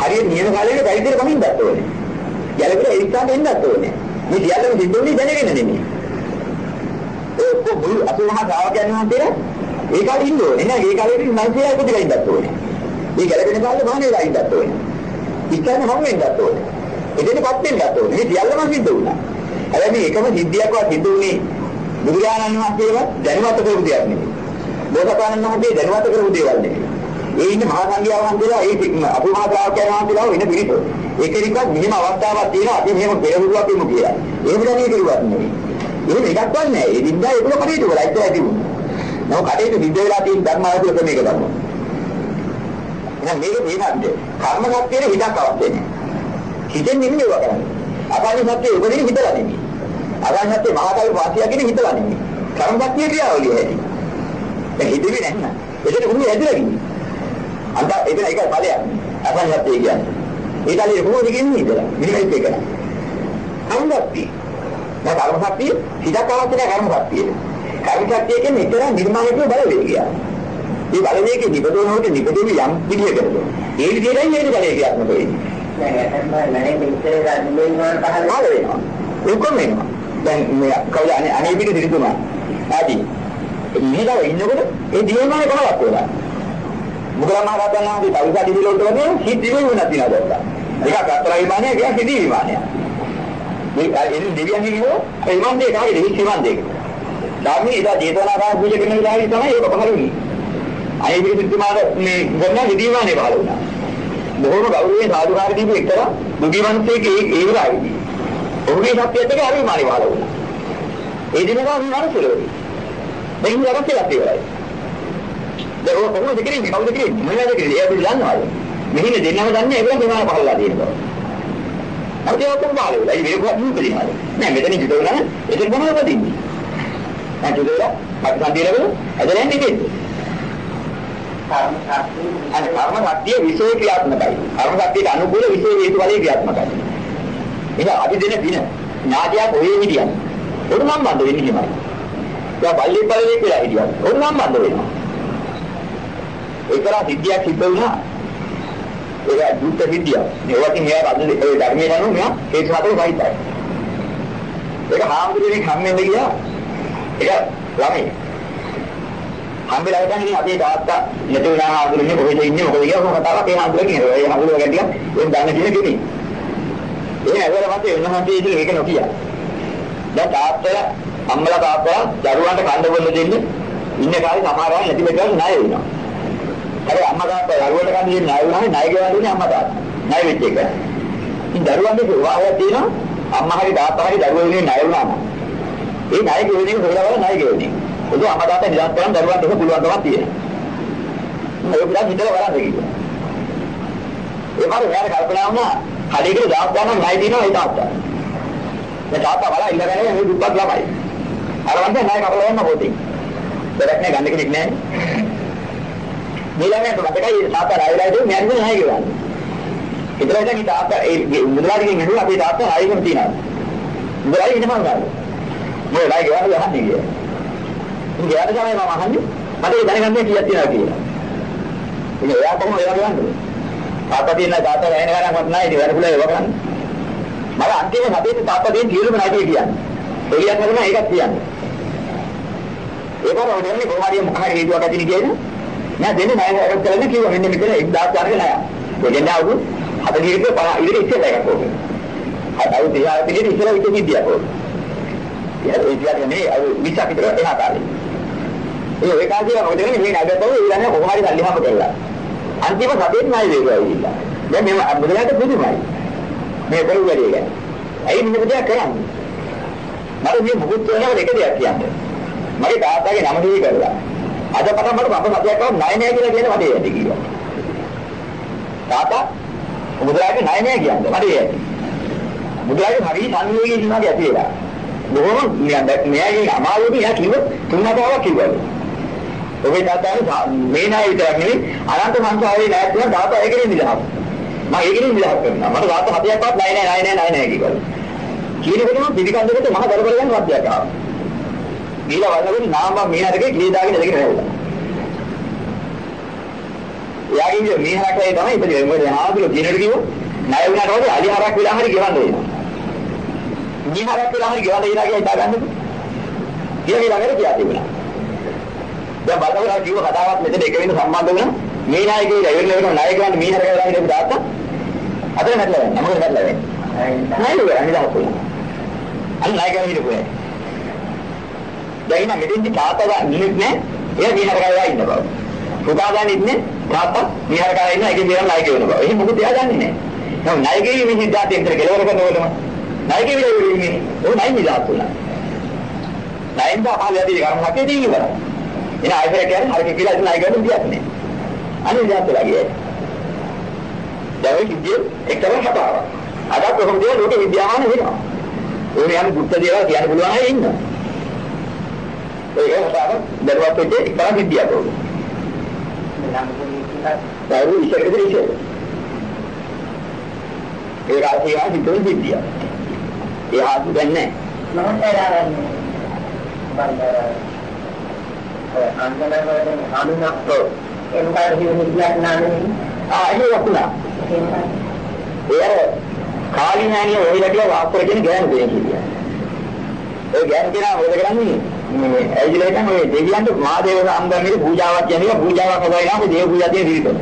හරියට නියම කාලේ බැරිදෙර කමින්නත් ඕනේ. ගැලපෙන ඒ ඉස්සාට එන්නත් ඕනේ. මේ සියල්ලම සිද්ධුනේ දැනගෙන නෙමෙයි. ඒ ඔක්කොම මුළු අසුමහා ශ්‍රාවකයන් වහන්සේලා ඒ කාලේ ඉන්න ඕනේ නේද? ඒ කාලේ ඉතින් මනසේ ඉපදලා ඉන්නත් ඕනේ. මේ ගැලපෙන කාලේ මහණේලා ඉන්නත් ඕනේ. ඉස්සන්න හම් වෙන්නත් ඕනේ. එදිනපත් වෙන්නත් ඕනේ. මේ සියල්ලම සිද්ධ වුණා. හැබැයි මේ එකම සිද්ධියක්වත් සිද්ධ වුණේ බුදුරජාණන් වහන්සේව දැනුවත් කරපු දෙයක් නෙමෙයි. බෝසතාණන් වහන්සේ දැනුවත් කරපු දේවල් නෙමෙයි. ඒ ඉන්න මහා සංඝයා වහන්සේලා ඒ අපේ මහා ශ්‍රාවකයන් වහන්සේලා වෙන පිළිතුරු. ඒකෙනිකවත් මෙහෙම අවස්ථාවක් තියෙනවා අපි මෙහෙම පෙරහුරුවක් වෙමු කියලා. එහෙම දැනෙන්නේ කිරුවක් නෙවෙයි. එහෙම එකක්වත් නැහැ. ඒ විද්‍යා ඒක කටයුතු කරලා ඉතින් ඇති වුණා. නෝ කටයුතු සිද්ධ වෙලා තියෙන ධර්මාවතුල ක්‍රමයක තමයි. එහෙනම් මේක මේකක්ද? කර්ම ශක්තියේ හිතක් අවශ්‍ය නැහැ. හිතෙන් නෙමෙයි ඒවා කරන්නේ. අපාණි සත්‍යයේ උපදින හිතලා නෙමෙයි. අපාණි සත්‍යයේ මහාකාල වාසිය කියන හිතලා නෙමෙයි. කර්ම ශක්තිය ක්‍රියාවලිය ඇති. ඒ හිතෙන්නේ නැහැ. එතන කුණු ඇදලා ඉන්නේ. අන්ත එතන ඒකයි ඵලයක්. අපාණි සත්‍යය කියන්නේ. ඒ කාලේ කොහොමද කියන්නේ ඉතලා. මිනිහෙක් එක. කර්ම ශක්තිය. දැන් කර්ම ශක්තිය හිතක් අවශ්‍ය නැහැ කර්ම ශක්තියේ. කර්ම ශක්තිය කියන්නේ ඉතර නිර්මාණයක බලවේගය. මේ බලවේගයේ නිබදවනකොට නිබදෙවි යම් පිළියකටද. ඒ විදිහටයි මේ බලය ක්‍රියාත්මක වෙන්නේ. දැන් ඇත්තම මනේ ඉස්සරහට නිවෙනවා පහළ පහළ වෙනවා. ඒකම වෙනවා. දැන් මේ කවුද අනේ අනේ පිට දිරිතුමා. ආදී. මේකව ඉන්නකොට ඒ දියමානේ කොහොමද වෙලා? මුගලන් මහ රහතන් වහන්සේ තවිසා දිවිලොට වගේ හිත දිවෙන්න නැතිලා දැක්කා. ඒක අතර විමානය කියන සිදී විමානය. මේ එන්නේ දෙවියන්ගේ කියෝ ඒ විමානේ කාගේ දෙවි විමානයක. ධර්මයේ ඉදා ජේතවනාරාම පූජා කරන විලාහි තමයි ඒක පහළ වුනේ. අනේ පිට දිරිතුමාට මේ ගොන්න සිදී විමානේ පහළ වුණා. බොහොම ගෞරවයෙන් සාදුකාර දීපු එක්තරා දුගීවන්තයෙක් ඒ ඒ විලාහි. ඔහුගේ සත්‍යයත් එක්ක හරි විමානේ පහළ වුණා. ඒ දිනකම නරසලෝයි. දැන් ඉතින් අරසලක් ඉවරයි. දැන් ඔය කොහොමද කරන්නේ? කවුද කරන්නේ? මොනවද කරන්නේ? ඒ අපි දන්නවද? මෙහින දෙන්නම දන්නේ ඒගොල්ලෝ විමාන පහළලා තියෙනවා. අපිට ඒක කොහොමද ආවේ? ඒ මේක නුඹලිමාද? නෑ මෙතන හිටවලා එතන මොනවද දෙන්නේ? නෑ චුදේලා අපි සම්දිරවල ඇදලා යන්නේ දෙන්නේ. කර්ම ශක්තිය අනේ කර්ම ශක්තිය විශේෂ ක්‍රියාත්මකයි. කර්ම ශක්තියට අනුකූල විශේෂ හේතු වලින් ක්‍රියාත්මකයි. ඒක අපි දෙන දින ඥාතියක් ඔය විදියක්. උඩ සම්බන්ධ වෙන්නේ හිමයි. දැන් බල්ලි බලලේ කියලා හිටියා. උඩ සම්බන්ධ වෙනවා. ඒකලා සිද්ධියක් සිද්ධ වුණා. ඒක දුක්ඛ සිද්ධියක්. ඒවට මෙයා අද ඒ ධර්මයේ නෝ මෙයා ඒක හතර සහිතයි. ඒක හාමුදුරුවනේ හැම්මෙන්ද ගියා. ඒක ළමයි. හම්බෙලා හිටන් ඉතින් අපේ තාත්තා නැති වුණා හාමුදුරුවනේ කොහෙද ඉන්නේ මොකද කියලා කොහොම කතාවක් ඒ හාමුදුරුවෝ කියනවා. ඒ හාමුදුරුවෝ ගැටියක් ඒ දන්න කෙනෙක් නෙමෙයි. ඒ ඇවල මත එන්නහන්සේ ඉතින් ඒක නොකිය. දැන් තාත්තලා අම්මලා තාත්තලා දරුවන්ට කන්න බොන්න දෙන්නේ ඉන්න කාලේ සමහර අය නැති වෙලාවට ණය වෙනවා. හරි අම්මා තාත්තා දරුවන්ට කන්න දෙන්නේ ණය වුණානේ ණය ගෙවන්න දෙන්නේ අම්මා තාත්තා. ණය වෙච්ච එක. ඉතින් දරුවන්ගේ විවාහයක් තියෙනවා අම්මා හරි තාත්තා හරි දරුවෝ වෙනුවෙන් ණය වුණාම. ඒ ණය ගෙවෙන එක හොයලා බලලා ණය ගෙවෙන්නේ. ඒක අම්මා තාත්තා නිදාස් කරන් දරුවන්ට ඒක පුළුවන්කමක් තියෙනවා. ඒක පිටත් හිතලා බලන්න කිව්වා. ඒ මාර මෙයාට කල්පනා වුණා කඩේකට දාස් ගන්න ණය දිනවා ඒ තාත්තා. මේ තාත්තා බලා ඉල්ලගෙන මේ දුප්පත් ළමයි. අර වන්දේ ණය කපලා යන්න පොතේ. දෙයක් නෑ ගන්න කෙනෙක් නෑ. මේලමයට මතකයි තාත්තා රායලා ඉතින් මෑන් දෙන ණය ගෙවන්නේ. ඒතර ඉතින් තාත්තා ඒ මුදලාලිගෙන් ඇහුවා අපේ තාත්තා ණයකම තියනවා. මුදලාලි ඉන්නම ගාලා. මේ ණය ගෙවන්න යහන්නේ කියලා. ඉතින් ගෙවන්න තමයි මම අහන්නේ. මට ඒ දැනගන්න කීයක් තියෙනවා කියලා. ඉතින් එයා කොහොමද ඒවා ගෙවන්නේ? තාත්තා තියෙන තාත්තා රැහෙන ගණන් මත නැහැ ඉතින් වැඩ පුළේ ඒවා කරන්නේ. මම අන්තිම සතියේ තාත්තා දෙන තීරුම නැති කියන්නේ. එළියක් කරන එකක් කියන්නේ. ඒක රෝඩන්නේ කොහොමද මොකක් හරි හේතුවක් ඇතිනේ කියන්නේ. නෑ දෙන්නේ නෑ එකක් කරන්න කිව්වා මෙන්න මෙතන 1000 ක නෑ. ඔය දෙන්න අවුරු අද ගිහින් පහ ඉතින් ඉස්සෙල්ලා එකක් ඕක. හදවත තියා පිළිදි ඉස්සෙල්ලා විතර විද්‍යාවක් ඕක. ඒ විද්‍යාවක් නේ අර විචා පිටර එහා කාලේ. ඒ ඔය කාලේ මොකද කරන්නේ මේ නගතෝ ඊළඟ කොහොම හරි සල්ලි හම්බ කරලා. අන්තිම සතෙන් නෑ වේගය ඉilla. දැන් මේ බුදුරජාණන් පුදුමයි. මේ කරු වැඩි එක. ඇයි මෙන්න දෙයක් කරන්නේ? මම මේ මුකුත් වෙනවද එක දෙයක් කියන්නේ. මගේ තාත්තාගේ නම දෙවි කරලා. අද පටන් මට අප සතියක් කරා ණය නෑ කියලා කියන්නේ මට ඇති කිව්වා. තාත්තා බුදුරජාණන් ණය නෑ කියන්නේ මට ඇති. බුදුරජාණන් හරි සංවේගී ඉන්නවා ඇති වෙලා. බොහොම මෙයාගේ අමාරුදී එයා කිව්ව තුන් හතරක් කිව්වා. ඔබේ තාත්තා මේ ණය විතරක් නෙවෙයි අනන්ත සංසාරේ ණය තියෙන තාත්තා ඒකෙන් නිදහස්. මම ඒකෙන් නිදහස් කරනවා. මට තාත්තා හතියක්වත් ණය නෑ ණය නෑ ණය නෑ කිව්වා. කීනකොටම පිළිකන්දකට මහ දරබල යන වාද්‍යයක් ආවා. ගිහලා වල්ලගෙන නාම මීහරකේ ගිලී දාගෙන ඉඳගෙන හැවුවා. එයාගේ මීහරකේ තමයි ඉතින් මොකද ආදුල දිනට කිව්ව ණය වුණාට පස්සේ අලි හරක් විලා හරි ගෙවන්න වෙනවා. නිහරක් වෙලා හරි ගෙවල් ඊළඟට හිතා ගන්නද? කියලා ඊළඟට කියා තිබුණා. දැන් බලනවා කිව්ව කතාවක් මෙතන එක වෙන සම්බන්ධ වෙන මේ නායකයෙ ඉවර වෙන නායකයන්ට මේ හරක වෙලා ඉඳපු දාත්තා. අතන නැట్లా වෙන්නේ. මොකද නැట్లా වෙන්නේ? නෑ නෑ නිදහස් වෙලා. අන්න නායකයන් හිටපුවා. දැන් නම් මෙතෙන්දි තාත්තා නිලෙත් නෑ. එයා මේ හරක වෙලා ඉන්න බව. පුතා ගන්න ඉන්නේ තාත්තා මේ හරක වෙලා ඉන්න එකේ මෙයා නායකයෙ වෙන බව. එහෙනම් මොකද එයා දන්නේ නෑ. නම නායකයෙ මේ සිද්ධාර්ථයෙන් ඉතර කෙලවර කරනකොටම ණයගේ විතර වෙන්නේ ਉਹ ණය නිදාස් වුණා. ණයෙන් තමයි යදී කර්ම හකේ දී ඉවරයි. එන ආයතන කියන්නේ හරියට කියලා ඉතින් ණය ගන්න දෙයක් නෑ. අනිත් නිදාස් වෙලා ගියේ. දැන් ඔය කිව්වේ එක්තරා කතාවක්. අද කොහොමද ලෝකෙ විද්‍යාමාන වෙනවා. ඕනේ යන බුද්ධ දේවල් කියන්න පුළුවන් අය ඉන්නවා. ඒක කතාවක් දරුවත් වෙච්ච එක්තරා විද්‍යාවක. දරු ඉස්සරකට ඉස්සර. ඒ රාශිය හිතුව විද්‍යාව. ඒ ආපු දැන් නැහැ. අන්තනවලින් අනුනක්ක එම්බාර හිමියක් නාමයෙන් ආ ඒක වකුණා. ඒ කාලිනානිය ඔයලා කියලා වාස්තර කියන ගෑනු දෙයක් කියලා. ඒ ගෑනු කෙනා මොකද කරන්නේ? මේ ඇයිදලා ඉතින් ඔය දෙවියන්ට මහදේව සම්බන්ධයෙන් පූජාවක් කියනවා පූජාවක් හොයලා ඉනවා දේව පූජා තියෙන විදිහට.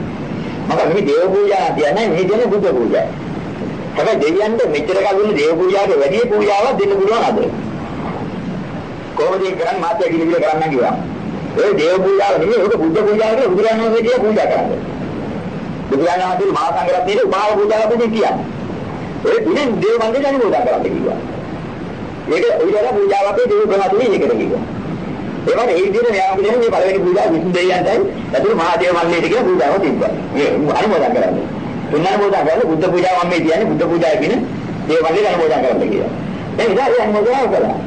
මම මේ දේව පූජා කියන්නේ මේ දෙන බුද්ධ පූජා. හැබැයි දෙවියන්ට මෙච්චර කලින් දේව පූජාවට වැඩි පූජාවක් දෙන්න පුළුවන් අද. කොහොමද ඒක කරන්නේ මාත්‍ය කිලිවිල කරන්න කිව්වා. ඒ දේව පූජාව නෙමෙයි ඒක බුද්ධ පූජාව කියලා බුදුරජාණන් වහන්සේ පූජා කරන්නේ. බුදුරජාණන් වහන්සේ මහා සංඝරත්නයේ උපාව පූජාව කියන්නේ. ඒ දිනෙන් දේව මන්දිරය අනුමෝදන් කරන්න කිව්වා. ඒක උවිතර පූජාව අපේ දේව ප්‍රමාතුනේ ඒකට කිව්වා. ඒ වගේ ඒ විදිහට මෙයා කියන්නේ මේ පළවෙනි පූජාව විසුණු දෙවියන්ටයි අතුරු මහා දේව මන්දිරයට කියලා පූජාව තිබ්බා. මේ අනුමෝදන් කරන්නේ. තුන් අනුමෝදන් කරලා බුද්ධ පූජාව මම කියන්නේ බුද්ධ පූජාව කියන දේව මන්දිරය අනුමෝදන් කරන්න කියලා. දැන් ඉතින් ඒ අනුමෝදන් කළා.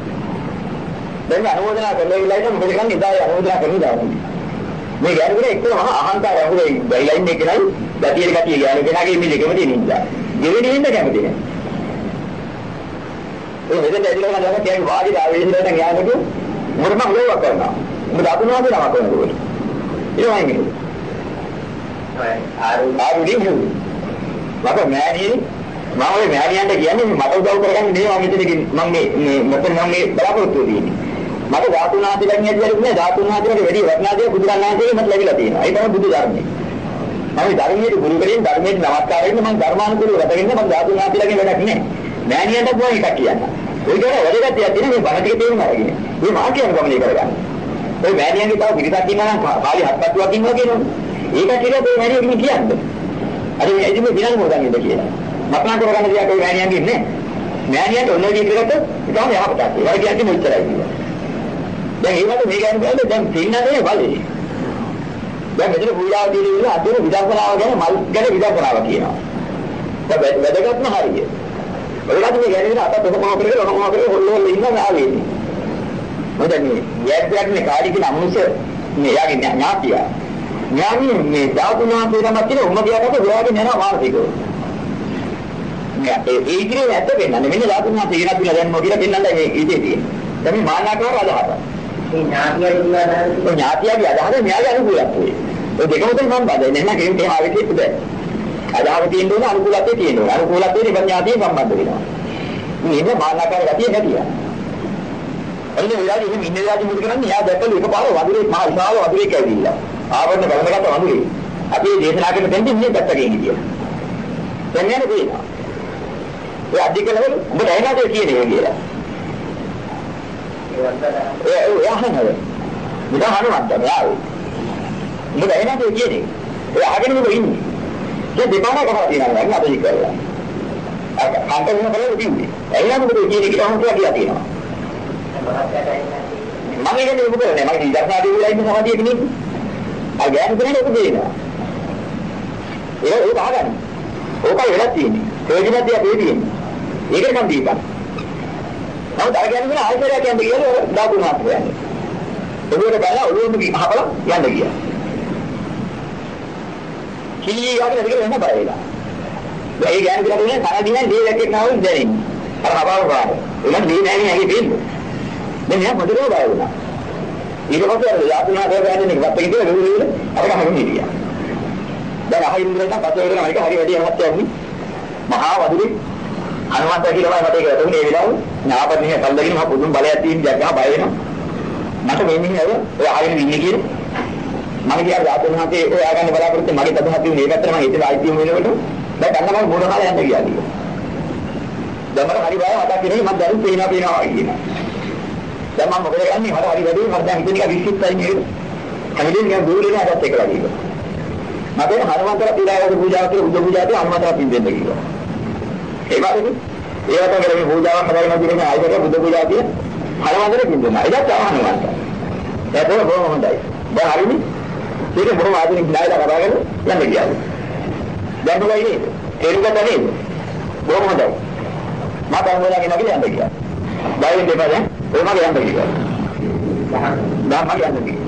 දැන් අනුමෝදන් කරලා ඉලා ඉන්න මොකද කරන්නේ ඉතින් අනුමෝදන් කරනවා. මේ ගැටුනේ එක්කම අහංකාරය අහුලේ ලයින් එකේ නයි ගතියේ ගතිය ගෑනු කෙනාගේ මේ දෙකම තියෙන නිසා. ගෙවෙන්නේ ඉන්න කැමති නෑ. ඒ මෙතන ඇදලා ගන්න කියන්නේ වාඩි ආවේශයෙන් යනකොට මොකද මම ලෝක කරනවා. මොකද අතුනවා කියලා මම කරනකොට. ඒ වගේ. ආරු ආරු දිනු. මට මෑණියේ මම ඔය මෑණියන්ට කියන්නේ මට උදව් කරගන්න නේ මම මෙතනකින් මම මේ මොකද මම මේ බලාපොරොත්තු වෙන්නේ. මට ධාතුනාතිලන් ඇද්දලුත් නෑ ධාතුනාතිලට වැඩි වටිනාදේ බුදුරණාහිගේ මට ලැබිලා තියෙනවා. ඒ තමයි බුදු ධර්මයේ. මම ධර්මයේ ගුරු කරගෙන ධර්මයේ නමස්කාර වෙන්න මම ධර්මානුකූලව රැකගෙන මම ධාතුනාතිලගේ වැඩක් නෑ. මෑණියන්ට කොහොම එකක් කියන්න. ඒකට වැඩගත් දෙයක් තියෙන මේ බණ ටික තේරුම් අරගෙන. මේ මා කියන ගමනේ කරගන්න. ඔය මෑණියන්ගේ තව පිරිසක් ඉන්නවා නම් පාලි හත්පත්තුවක් ඉන්නවා කියනවනේ. ඒක කියලා මේ මෑණියන්ගෙන් කියන්නේ. අර මේ ඉතින් මේ විනාඩි මොකක්ද ඉඳ කියලා. මතනා කරගන්න දෙයක් ඔය මෑණියන්ගෙන් නෑ. මෑණියන්ට ඔන්න ඔය විදිහට ඉතාලම යහපතක්. ඒවා කියන්නේ මොච්චරයි කියලා. දැන් ඒකට මේ ගැන බලද්දී දැන් තින්නනේ බලේ. දැන් මෙතන පූජාව දීලා අදින විදර්ශනාව ගැන මල් ගැන විදර්ශනාව කියනවා. දැන් වැදගත්ම හරිය. ඔයගොල්ලෝ මේ ගැන අත තොකම කරගෙන ඔනම කරගෙන හොල්ලෝල්ල ඉන්න නාවේ. මොකද මේ යැද්දන්නේ කාඩි කියන අමුස මේ යාගේ ඥාතිය. ඥාති මේ ධාතුනාතේ නම් තියෙන උමදියාකට හොයාගෙන යනවා මානසිකව. මේ ඒ ඉදිරියේ ඇත්ත වෙන්නන්නේ මෙන්න ධාතුනාතේ ඉරක් දිලා දැන් මොකද දෙන්නන්නේ මේ ඉදී තියෙන්නේ. දැන් මේ මානාකාර අදහස. මේ කියලා ඥාතියගේ අදහස න්යාය අනුකූලක් වේ. ඔය දෙකම තමයි සම්බන්ධයි. කෙනෙක් එහෙම ආවෙත් ඉපදෙයි. අදහස තියෙන්න ඕන අනුකූලත්වයේ තියෙන්න ඕන. අනුකූලත්වයේ නිබන්ඥාතිය සම්බන්ධ වෙනවා. මේ ඉන්න මානකාර ගතිය නැතිය. එන්නේ විලාදී එහෙම ඉන්න විලාදී මොකද කරන්නේ? යා දැකලා එකපාර වදුරේ මහ විශාල වදුරේ කැවිලා. ආවරණ බලනකට වදුරේ. අපි දේශනා කරන දෙන්නේ මේ පැත්තකින් හිටියා. දැන් යන්නේ තියෙනවා. ඔය අධිකලවල උඹ දැනනද කියන්නේ කියලා. ඒ ඒ අහනද? මුදා හනුවත් යාවේ. උඹ දැනනද කියන්නේ? ඒ අහගෙන උඹ ඉන්නේ. ඒ දෙපාරක් කරලා තියෙනවා නේද අපි කරලා. අර කාන්ට වෙන බලලා තින්නේ. එයිනම් මොකද කියන්නේ කියලා හම් කියලා තියෙනවා. මම කියන්නේ මොකද නේ මම ඉඳර්නාදී වෙලා ඉන්න සමාධියක නේ. අර ගෑනු කෙනෙක් ඔක දෙනවා. ඒක ඒක අහගන්න. ඕකයි වෙලා තියෙන්නේ. ප්‍රයෝජනයක් තියා තියෙන්නේ. ඒකට මම දීපන්. නමුත් අර ගෑනු කෙනා ආයතනයක් යන්නේ කියලා දාපු මාත්‍ර යන්නේ. ඒකට බලලා ඔළුවෙම ගහපලා යන්න ගියා. කීයක් නැතික වෙන බය වෙලා. ඒ ගෑනු කෙනා කියන්නේ කන දිනේ දී දැක්කේ නැවුම් දැනෙන්නේ. අර හබාව පාර. ඒක දී නැහැ නේ ඇගේ දෙන්නේ. දැන් එයා මොකදෝ බය වුණා. ඊට පස්සේ අර යාතුනා කරගන්නේ වත් එක කියලා නෙවෙයි අර ගහගෙන හිටියා. දැන් අහින් ඉඳලා පස්සේ වෙන එක හරි වැඩි යමත් යන්නේ. මහා වදුරේ අනුමත කියලා මට ඒක වැටුනේ ඒ වෙලාව. ඥාපදිනේ කල්දගෙන මහ පුදුම බලයක් තියෙන දෙයක් ගහ බය වෙනවා. මට මෙන්නේ නේද ඔය ආගෙන ඉන්නේ කියලා. මම කියා යාතුනාගේ ඔය ආගන්න බලාපොරොත්තු මගේ තදහත් මේ පැත්තට මම හිතලා ආයිතිය වෙනකොට දැන් ගන්න මම මොන කාලේ යන්න ගියාද කියලා. දැන් මට හරි බය මතක් වෙන්නේ මම දරුත් පේනවා පේනවා කියනවා. දැන් මම මොකද කරන්නේ මට හරි වැඩි මට දැන් හිතේ නිකන් විශ්ිත්තයි නේද හැමදේම නිකන් දුරේන අදත් එකලා කිව්වා මම කියන හනුමන්තර පීඩාවක පූජාව කියලා බුදු පූජාවට හනුමන්තර පින් දෙන්න කිව්වා ඒ වගේ ඒකට කරේ පූජාවක් කරගෙන දින ආයතන බුදු පූජා කියන හරවන්දර කිව්වම ඒකත් ආවහනවත්. ඒක බොහොම හොඳයි. දැන් හරිනේ. ඒක බොහොම ආධුනික ඥායලා කරගෙන යන්න ගියා. දැන් මොකයි නේද? තේරුම් ගත්තා නේද? බොහොම හොඳයි. මම දැන් මොනවාගෙන නගිය යන්න ගියා. බයින් දෙපා දැන් ඔය මගේ යන්න ගියා. දැන් මගේ යන්න ගියා.